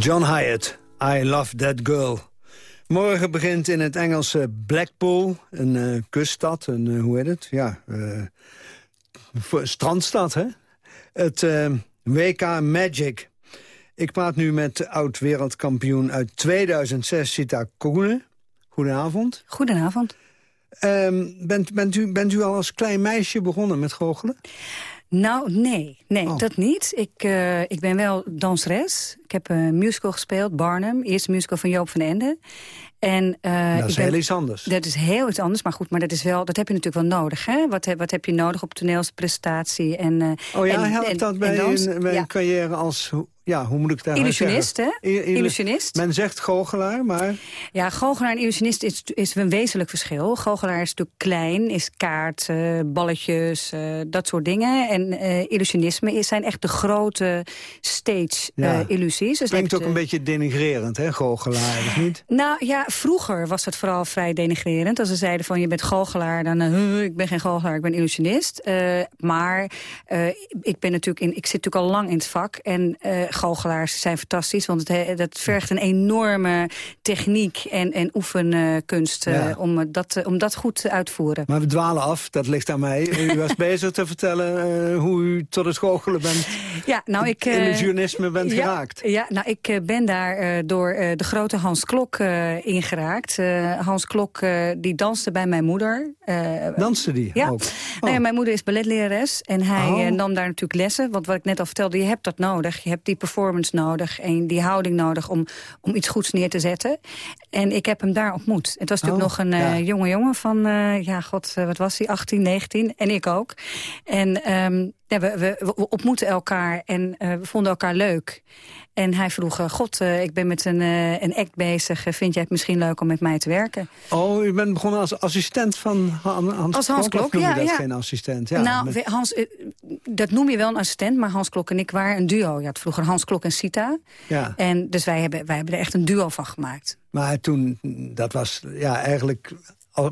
John Hyatt, I Love That Girl. Morgen begint in het Engelse Blackpool, een eh, kuststad, een, eh, hoe heet het? Ja, voor- strandstad, hè? Het WK Magic. Ik praat nu met oud-wereldkampioen uit 2006, Sita Koenen. Goedenavond. Goedenavond. Ehm, bent, bent, u, bent u al als klein meisje begonnen met goochelen? Nou, nee, nee Oh. dat niet. Ik, eh, ik ben wel danseres. Ik heb een musical gespeeld, Barnum. Eerste musical van Joop van Ende. En, eh, dat ik is ben- heel iets anders. Dat is heel iets anders, maar goed, maar dat, is wel, dat heb je natuurlijk wel nodig. Hè? Wat, heb- wat heb je nodig op toneelsprestatie? En, eh, Oh ja, en, helpt dat en bij, een, bij Ja. een carrière als... Ja, hoe moet ik daar Illusionist, zeggen? hè? Illu- Illusionist. Men zegt goochelaar, maar... Ja, goochelaar en illusionist is, is een wezenlijk verschil. Goochelaar is natuurlijk klein, is kaart, eh, balletjes, eh, dat soort dingen. En eh, illusionisme is, zijn echt de grote stage-illusies. Het klinkt ook een beetje denigrerend, hè, goochelaar, of niet? Nou ja, vroeger was het vooral vrij denigrerend. Als ze zeiden van je bent goochelaar, dan eh, ik ben geen goochelaar, ik ben illusionist. Eh, maar eh, ik, ben natuurlijk in, ik zit natuurlijk al lang in het vak. En eh goochelaars zijn fantastisch, want het, he- dat vergt een enorme techniek en, en oefenkunst eh, Ja. om, eh, dat, eh, om dat goed te voeren. Maar we dwalen af, dat ligt aan mij. U was bezig te vertellen eh, hoe u tot het goochelen bent. Ja, nou ik... eh, Illusionisme bent ja, geraakt. Ja, nou ik eh, ben daar eh, door eh, de grote Hans Klok eh, ingeraakt. Eh, Hans Klok eh, die danste bij mijn moeder. Eh, Danste die ja. ook? Nou ja, mijn moeder is balletlerares en hij Oh. eh, nam daar natuurlijk lessen. Want wat ik net al vertelde, je hebt dat nodig. Je hebt die performance nodig en die houding nodig om, om iets goeds neer te zetten. En ik heb hem daar ontmoet. Het was natuurlijk Oh, nog een eh, ja. jonge jongen van, eh, ja god, eh, wat was hij, 18, 19 en ik ook. En... ehm, Ja, we, we, we ontmoetten elkaar en we vonden elkaar leuk. En hij vroeg, eh, god, eh, ik ben met een, eh, een act bezig. Vind jij het misschien leuk om met mij te werken? Oh, u bent begonnen als assistent van Han- Hans Als Hans Klok? Je ja, dat ja. geen assistent? Ja, nou, met- Hans, dat noem je wel een assistent, maar Hans Klok en ik waren een duo. Je had vroeger Hans Klok en Sita. ja. En dus wij hebben, wij hebben er echt een duo van gemaakt. Maar toen, dat was ja, eigenlijk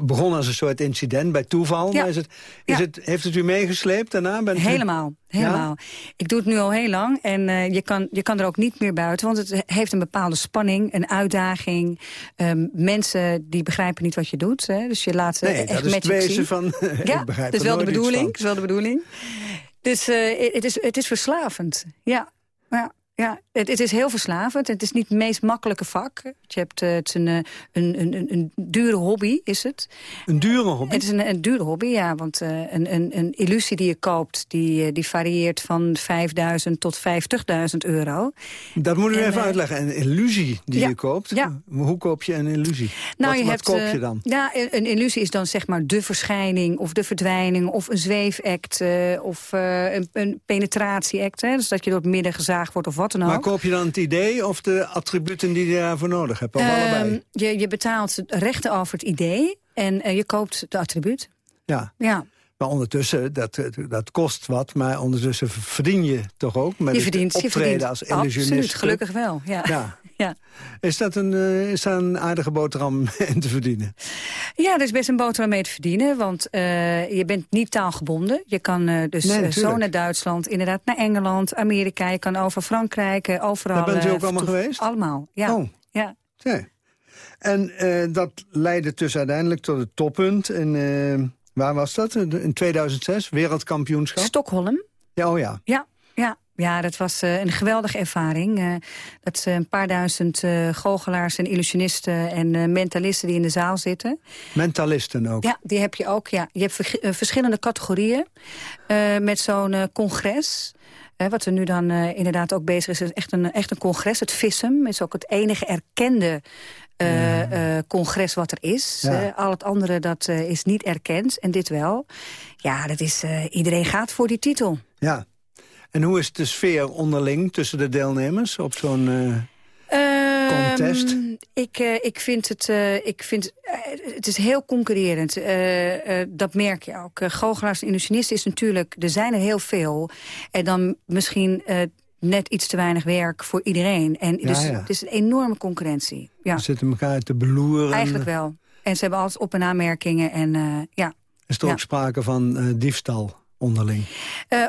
begon als een soort incident bij toeval. Ja. Maar is het, is Ja. het, heeft het u meegesleept daarna? Bent u- Helemaal, helemaal. Ik doe het nu al heel lang en eh, je, kan, je kan er ook niet meer buiten. Want het heeft een bepaalde spanning, een uitdaging. Ehm, mensen die begrijpen niet wat je doet. Hè? Dus je laat Nee, echt dat is het wezen zien. van... Ja, dat is wel de bedoeling. Dat is wel de bedoeling. Dus eh, het, is, het is verslavend. Ja, ja. Ja, het, het is heel verslavend. Het is niet het meest makkelijke vak. Je hebt, eh, het is een, eh, een, een, een, een dure hobby, is het. Een dure hobby? Het is een, een dure hobby, ja. Want eh, een, een, een illusie die je koopt, die, die varieert van 5.000 tot 50.000 euro. Dat moet u En, even uitleggen. Een illusie die ja, je koopt. ja. Hoe koop je een illusie? Nou, wat je wat hebt, koop je dan? Ja, een illusie is dan zeg maar de verschijning of de verdwijning of een zweefact of een, een penetratieact. Hè, dus dat je door het midden gezaagd wordt of wat dan ook. Maar koop je dan het idee of de attributen die je daarvoor nodig hebt? Of Ehm, allebei? je, je betaalt rechten over het idee en eh, je koopt de attribuut. Ja. Ja. Maar ondertussen, dat, dat kost wat, maar ondertussen verdien je toch ook met je het verdient, je optreden verdient. als illusionist. Absoluut, gelukkig wel. Ja. Ja. Ja. Is, dat een, eh, is daar een aardige boterham in te verdienen? Ja, er is best een boterham mee te verdienen, want eh, je bent niet taalgebonden. Je kan eh, dus Nee, zo naar Duitsland, inderdaad naar Engeland, Amerika. Je kan over Frankrijk, overal. Daar bent u ook allemaal geweest? Allemaal, ja. Oh. ja. Ja. En dat leidde dus uiteindelijk tot het toppunt. Eh, waar was dat? In 2006, wereldkampioenschap? Stockholm. Ja, oh ja. Ja, ja. Dat was eh, een geweldige ervaring. Eh, dat ze een paar duizend eh goochelaars en illusionisten en eh, mentalisten die in de zaal zitten. Mentalisten ook. Ja, die heb je ook. Ja. Je hebt ver- eh, verschillende categorieën eh, met zo'n eh, congres. Eh, wat er nu dan eh, inderdaad ook bezig is, is echt een, echt een congres. Het FISM is ook het enige erkende eh, eh, congres wat er is. Ja. Eh, al het andere dat eh, is niet erkend en dit wel. Ja, dat is, eh, iedereen gaat voor die titel. Ja. En hoe is de sfeer onderling tussen de deelnemers op zo'n... eh, Contest? Ehm, ik, eh, ik vind het, eh, ik vind, het is heel concurrerend. Dat merk je ook. Uh, goochelaars en illusionisten is natuurlijk, er zijn er heel veel. En dan misschien net iets te weinig werk voor iedereen. En dus ja. het is een enorme concurrentie. Ja, Ze zitten elkaar te beloeren. eigenlijk wel. En ze hebben altijd op- en aanmerkingen. En ja, Is er ook sprake van diefstal onderling?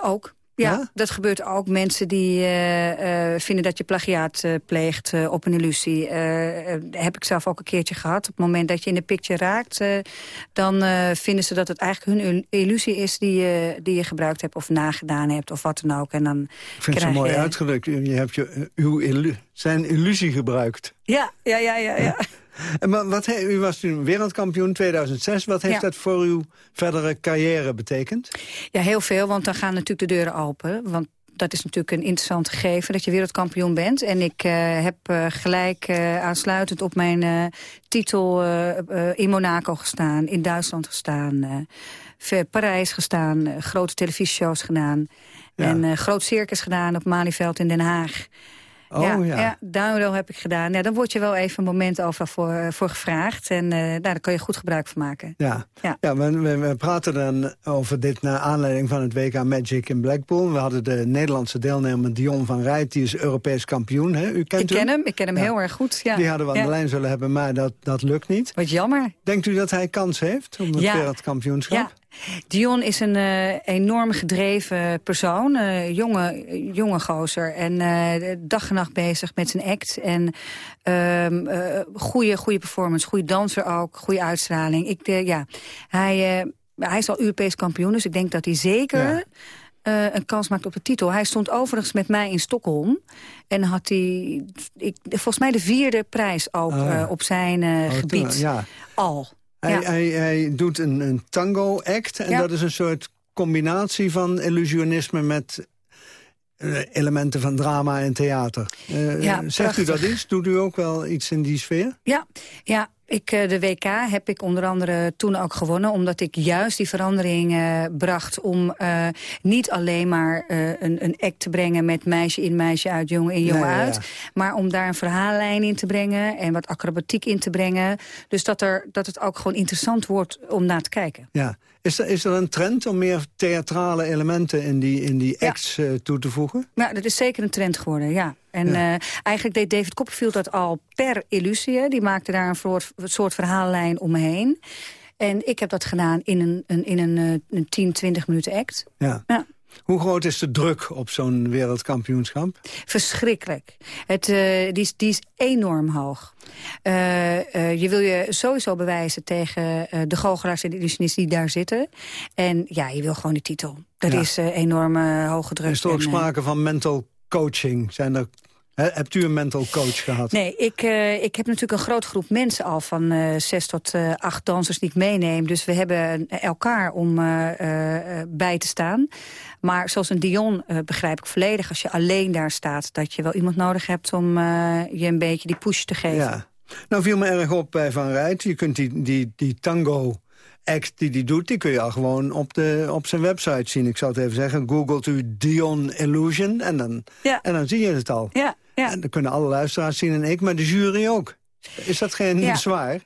Ook. Ja, Ja? dat gebeurt ook. Mensen die eh, eh, vinden dat je plagiaat eh, pleegt op een illusie. Heb ik zelf ook een keertje gehad. Op het moment dat je in de picture raakt... dan vinden ze dat het eigenlijk hun il- illusie is... Die, je die je gebruikt hebt of nagedaan hebt of wat dan ook. En dan Ik vind het zo mooi je... uitgedrukt. Je hebt je, uw illu zijn illusie gebruikt. Ja, ja, ja, ja. ja. En wat, u was toen wereldkampioen 2006. Wat heeft Ja. dat voor uw verdere carrière betekend? Ja, heel veel, want dan gaan natuurlijk de deuren open. Want dat is natuurlijk een interessant gegeven, dat je wereldkampioen bent. En ik eh, heb eh, gelijk eh, aansluitend op mijn titel in Monaco gestaan, in Duitsland gestaan, Parijs gestaan, grote televisieshows gedaan. En eh, groot circus gedaan op Malieveld in Den Haag. Oh, ja, ja. ja, Downhill heb ik gedaan. Ja, dan word je wel even een moment overal voor, eh, voor gevraagd. En eh, nou, daar kan je goed gebruik van maken. Ja, Ja. ja. we, we, we praten dan over dit naar aanleiding van het WK Magic in Blackpool. We hadden de Nederlandse deelnemer Dion van Rijt, die is Europees kampioen. Hè? U kent Ik ken hem, ik ken hem heel erg goed. Ja. Die hadden we aan de lijn zullen hebben, maar dat, dat lukt niet. Wat jammer. Denkt u dat hij kans heeft op het wereldkampioenschap? Ja. Dion is een eh, enorm gedreven persoon. eh, jonge, jonge gozer. En eh, dag en nacht bezig met zijn act. En ehm eh, goede, goede performance. Goede danser ook. Goede uitstraling. Ik, ja, hij, hij is al Europees kampioen. Dus ik denk dat hij zeker... Ja. een kans maakt op de titel. Hij stond overigens met mij in Stockholm. En had hij, ik, volgens mij de vierde prijs ook ja. eh, op zijn Oh, gebied. toen- ja. Al. Hij, Ja. hij, hij doet een, een tango-act. En Ja. dat is een soort combinatie van illusionisme met eh, elementen van drama en theater. Eh, Ja, zegt u dat iets? Doet u ook wel iets in die sfeer? Ja, ja Ik, eh, de WK heb ik onder andere toen ook gewonnen... omdat ik juist die verandering eh, bracht om eh, niet alleen maar een, een act te brengen... met meisje in, meisje uit, jongen in, jongen ja. uit. Maar om daar een verhaallijn in te brengen en wat acrobatiek in te brengen. Dus dat, er, dat het ook gewoon interessant wordt om naar te kijken. Ja. Is, er, is er een trend om meer theatrale elementen in die, in die acts eh, toe te voegen? Ja, dat is zeker een trend geworden, ja. En Ja. eh, eigenlijk deed David Copperfield dat al per illusie. Die maakte daar een soort, een soort verhaallijn omheen. En ik heb dat gedaan in een, een, in een, eh, een 10, 20 minuten act. Ja. Ja. Hoe groot is de druk op zo'n wereldkampioenschap? Verschrikkelijk. Het, eh, die, is, die is enorm hoog. Eh, eh, je wil je sowieso bewijzen tegen de goochelaars en de illusionisten die daar zitten. En ja, je wil gewoon de titel. Dat Ja. is eh, enorme hoge druk. Is er ook En, eh, sprake van mental coaching? Zijn er, hebt u een mental coach gehad? Nee, ik, eh, ik heb natuurlijk een grote groep mensen al van eh, zes tot eh, acht dansers die ik meeneem. Dus we hebben elkaar om bij te staan. Maar zoals een Dion begrijp ik volledig als je alleen daar staat... dat je wel iemand nodig hebt om je een beetje die push te geven. Ja. Nou viel me erg op bij Van Rijt. Je kunt die, die, die tango act die die doet, die kun je al gewoon op, de, op zijn website zien. Ik zou het even zeggen, googelt u Dion Illusion en dan, Ja. en dan zie je het al. Ja, ja. En dan kunnen alle luisteraars zien en ik, maar de jury ook. Is dat geen Ja. zwaar?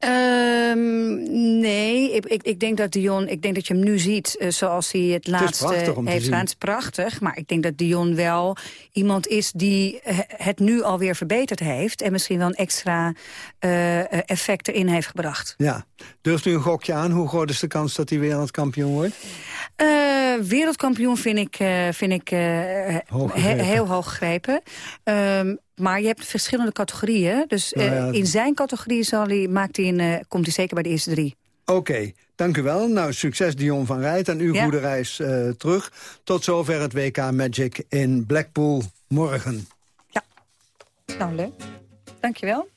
Ehm, nee, ik, ik, ik denk dat Dion, ik denk dat je hem nu ziet eh, zoals hij het laatste heeft gedaan. Het is prachtig, maar ik denk dat Dion wel iemand is die het nu alweer verbeterd heeft. En misschien wel een extra eh, effect erin heeft gebracht. Ja. Durft u een gokje aan? Hoe groot is de kans dat hij wereldkampioen wordt? Eh, wereldkampioen vind ik, vind ik Hoog he- gegrepen. heel hoog gegrepen. Ehm, maar je hebt verschillende categorieën. Dus Nou ja. in zijn categorie zal hij, maakt hij eh, komt hij zeker bij de eerste drie. Oké, dank u wel. Nou, succes Dion van Rijt en uw Ja. goede reis eh, terug. Tot zover het WK Magic in Blackpool morgen. Nou, leuk. Dankjewel.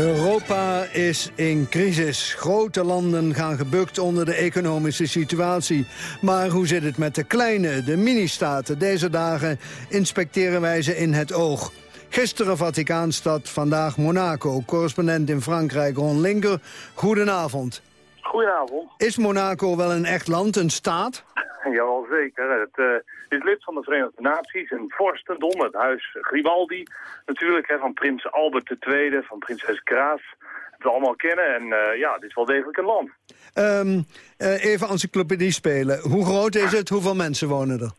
Europa is in crisis. Grote landen gaan gebukt onder de economische situatie. Maar hoe zit het met de kleine, de mini-staten? Deze dagen inspecteren wij ze in het oog. Gisteren Vaticaanstad, vandaag Monaco. Correspondent in Frankrijk, Ron Linker. Goedenavond. Goedenavond. Is Monaco wel een echt land, een staat? Jawel, zeker. Het eh, is lid van de Verenigde Naties, een vorstendom, het huis Grimaldi. Natuurlijk, hè, van prins Albert II, van prinses Graaf. Dat we allemaal kennen en eh, ja, dit is wel degelijk een land. Ehm, eh, even encyclopedie spelen. Hoe groot is het? Hoeveel mensen wonen er?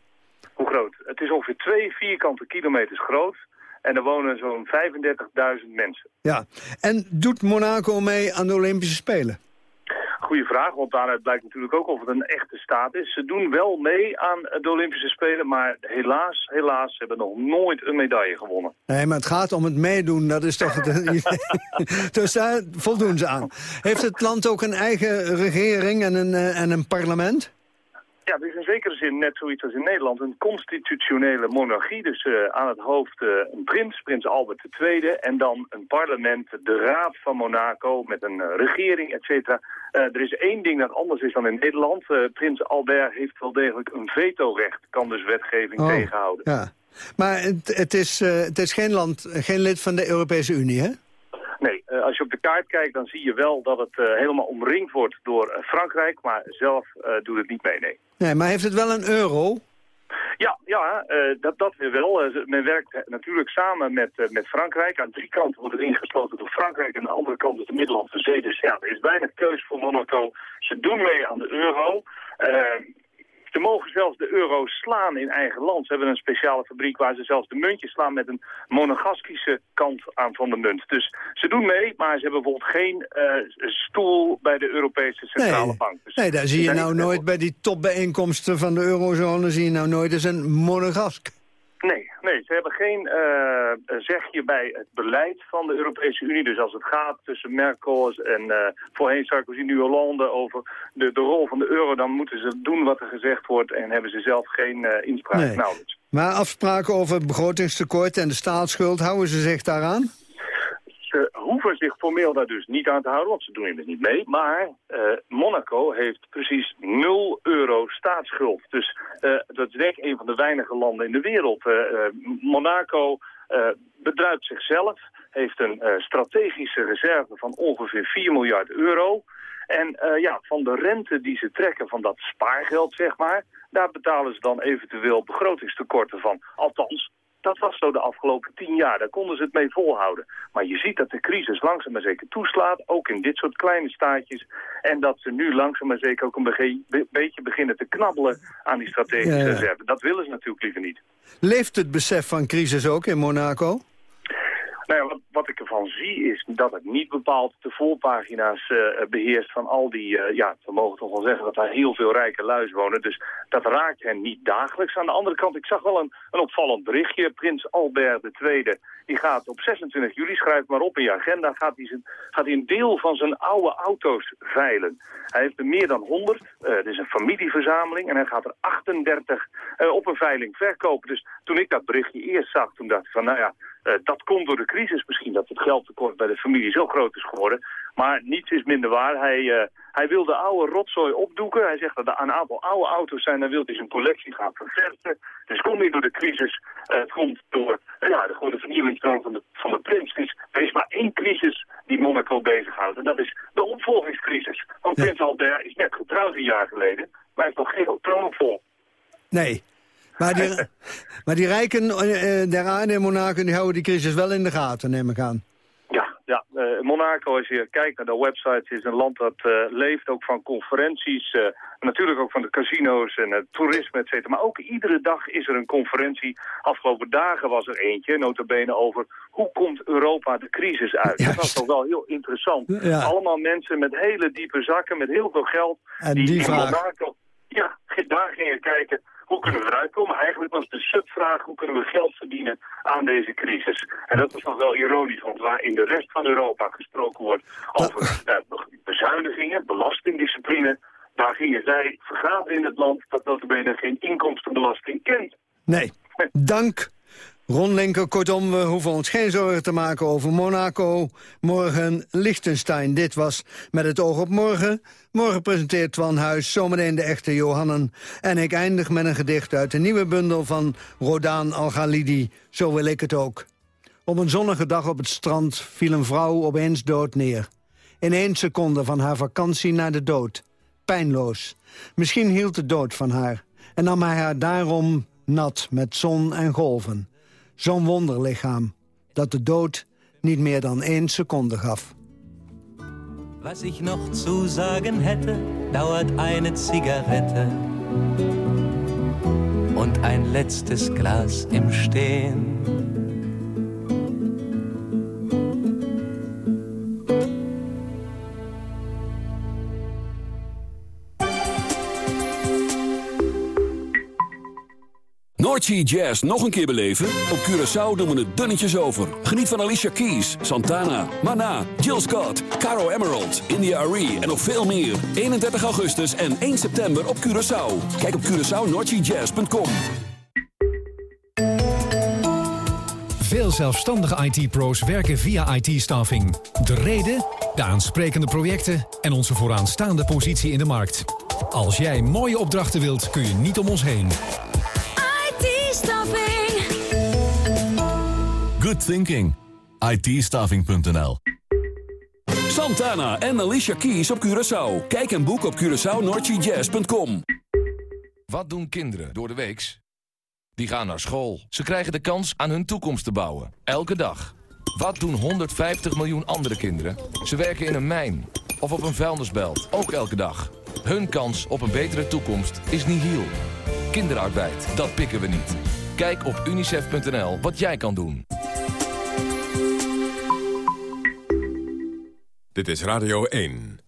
Hoe groot? Het is ongeveer twee vierkante kilometers groot. En er wonen zo'n 35.000 mensen. Ja. En doet Monaco mee aan de Olympische Spelen? Goeie vraag, want daaruit blijkt natuurlijk ook of het een echte staat is. Ze doen wel mee aan de Olympische Spelen, maar helaas, helaas, ze hebben nog nooit een medaille gewonnen. Nee, maar het gaat om het meedoen. Dat is toch het idee. dus daar voldoen ze aan. Heeft het land ook een eigen regering en een, eh, en een parlement? Ja, het is in zekere zin net zoiets als in Nederland, een constitutionele monarchie. Dus eh, aan het hoofd eh, een prins, prins Albert II, en dan een parlement, de Raad van Monaco met een eh, regering, et cetera. Er is één ding dat anders is dan in Nederland. Prins Albert heeft wel degelijk een vetorecht, kan dus wetgeving Oh, tegenhouden. Ja. Maar het, het, is, het is geen land, geen lid van de Europese Unie, hè? Nee, eh, als je op de kaart kijkt, dan zie je wel dat het eh, helemaal omringd wordt door eh, Frankrijk, maar zelf doet het niet mee, nee. Nee, maar heeft het wel een euro? Ja, ja dat, dat weer wel. Men werkt natuurlijk samen met, met Frankrijk. Aan drie kanten wordt het ingesloten door Frankrijk. En aan de andere kant is de Middellandse Zee. Dus ja, er is weinig keus voor Monaco. Ze doen mee aan de euro. Eh, ze mogen zelfs de euro slaan in eigen land. Ze hebben een speciale fabriek waar ze zelfs de muntjes slaan met een monegaskische kant aan van de munt. Dus ze doen mee, maar ze hebben bijvoorbeeld geen eh, stoel bij de Europese Centrale Nee. Bank. Dus Nee, daar zie je nou nooit bij die topbijeenkomsten van de eurozone... zie je nou nooit eens een monegask. Nee, nee, ze hebben geen eh, zegje bij het beleid van de Europese Unie. Dus als het gaat tussen Merkel en eh, voorheen Sarkozy, nu Hollande over de, de rol van de euro... dan moeten ze doen wat er gezegd wordt en hebben ze zelf geen eh inspraak. Nee. Nou, dus Maar afspraken over het begrotingstekort en de staatsschuld... houden ze zich daaraan? Ze hoeven zich formeel daar dus niet aan te houden, want ze doen er niet mee. Maar uh, Monaco heeft precies 0 euro staatsschuld. Dus uh, dat is ik een van de weinige landen in de wereld. Uh, Monaco bedruipt zichzelf, heeft een strategische reserve van ongeveer 4 miljard euro... En ja, van de rente die ze trekken van dat spaargeld, zeg maar... daar betalen ze dan eventueel begrotingstekorten van. Althans, dat was zo de afgelopen tien jaar. Daar konden ze het mee volhouden. Maar je ziet dat de crisis langzaam maar zeker toeslaat, ook in dit soort kleine staatjes. En dat ze nu langzaam maar zeker ook een beetje beginnen te knabbelen aan die strategische reserve. Dat willen ze natuurlijk liever niet. Leeft het besef van crisis ook in Monaco? Nou ja, wat, wat, ik ervan zie is dat het niet bepaald de voorpagina's uh, beheerst van al die... Uh, ja, we mogen toch wel zeggen dat daar heel veel rijke luis wonen. Dus dat raakt hen niet dagelijks. Aan de andere kant, ik zag wel een, een opvallend berichtje. Prins Albert II, die gaat op 26 juli, schrijf maar op in je agenda... gaat hij, zijn, gaat hij een deel van zijn oude auto's veilen. Hij heeft er meer dan 100. het is een familieverzameling en hij gaat er 38 op een veiling verkopen. Dus toen ik dat berichtje eerst zag, toen dacht ik van... nou ja, uh, dat komt door de crisis misschien, dat het geldtekort bij de familie zo groot is geworden. Maar niets is minder waar. Hij, uh, hij wil de oude rotzooi opdoeken. Hij zegt dat er een aantal oude auto's zijn. Dan wil hij zijn collectie gaan verversen. Dus het komt niet door de crisis. Uh, het komt door ja, de, gewoon de vernieuwingsdrang van de, van de prins. Dus er is maar één crisis die Monaco bezighoudt. En dat is de opvolgingscrisis. Want Prins Albert is net getrouwd een jaar geleden. Maar hij heeft nog geen troon vol. Nee, maar die, maar die rijken uh, der aarde in Monaco die houden die crisis wel in de gaten, neem ik aan. Ja, ja. Uh, Monaco, als je kijkt naar de websites, is een land dat uh, leeft ook van conferenties. natuurlijk ook van de casino's en het toerisme, et cetera. Maar ook iedere dag is er een conferentie. Afgelopen dagen was er eentje, notabene over hoe komt Europa de crisis uit. Dat was toch wel heel interessant. Ja. Allemaal mensen met hele diepe zakken, met heel veel geld. En die, die vraag... Monaco, ja, daar gingen kijken hoe kunnen we eruit komen? Eigenlijk was de subvraag, hoe kunnen we geld verdienen aan deze crisis? En dat is nog wel ironisch, want waar in de rest van Europa gesproken wordt over uh, bezuinigingen, belastingdiscipline, daar gingen zij vergaderen in het land dat notabene geen inkomstenbelasting kent. Nee, dank Ron Linker, kortom, we hoeven ons geen zorgen te maken over Monaco. Morgen Liechtenstein. Dit was Met het oog op morgen. Morgen presenteert Twan Huis zometeen de echte Johannen. En ik eindig met een gedicht uit de nieuwe bundel van Rodaan Al-Ghalidi. Zo wil ik het ook. Op een zonnige dag op het strand viel een vrouw opeens dood neer. In één seconde van haar vakantie naar de dood. Pijnloos. Misschien hield de dood van haar. En nam hij haar daarom nat met zon en golven. Zo'n wonderlichaam dat de dood niet meer dan één seconde gaf. Was ich noch zu sagen hätte, dauert eine Zigarette und ein letztes Glas im Stehen. Noordsea Jazz nog een keer beleven? Op Curaçao doen we het dunnetjes over. Geniet van Alicia Keys, Santana, Mana, Jill Scott, Caro Emerald, India Arie en nog veel meer. 31 augustus en 1 september op Curaçao. Kijk op CuraçaoNoordseaJazz.com Veel zelfstandige IT-pro's werken via IT-staffing. De reden, de aansprekende projecten en onze vooraanstaande positie in de markt. Als jij mooie opdrachten wilt, kun je niet om ons heen. Good thinking. ITstaffing.nl Santana en Alicia Keys op Curaçao. Kijk en boek op CuraçaoNordGJazz.com Wat doen kinderen door de weeks? Die gaan naar school. Ze krijgen de kans aan hun toekomst te bouwen. Elke dag. Wat doen 150 miljoen andere kinderen? Ze werken in een mijn of op een vuilnisbelt. Ook elke dag. Hun kans op een betere toekomst is nihil. Kinderarbeid, dat pikken we niet. Kijk op unicef.nl wat jij kan doen. Dit is Radio 1.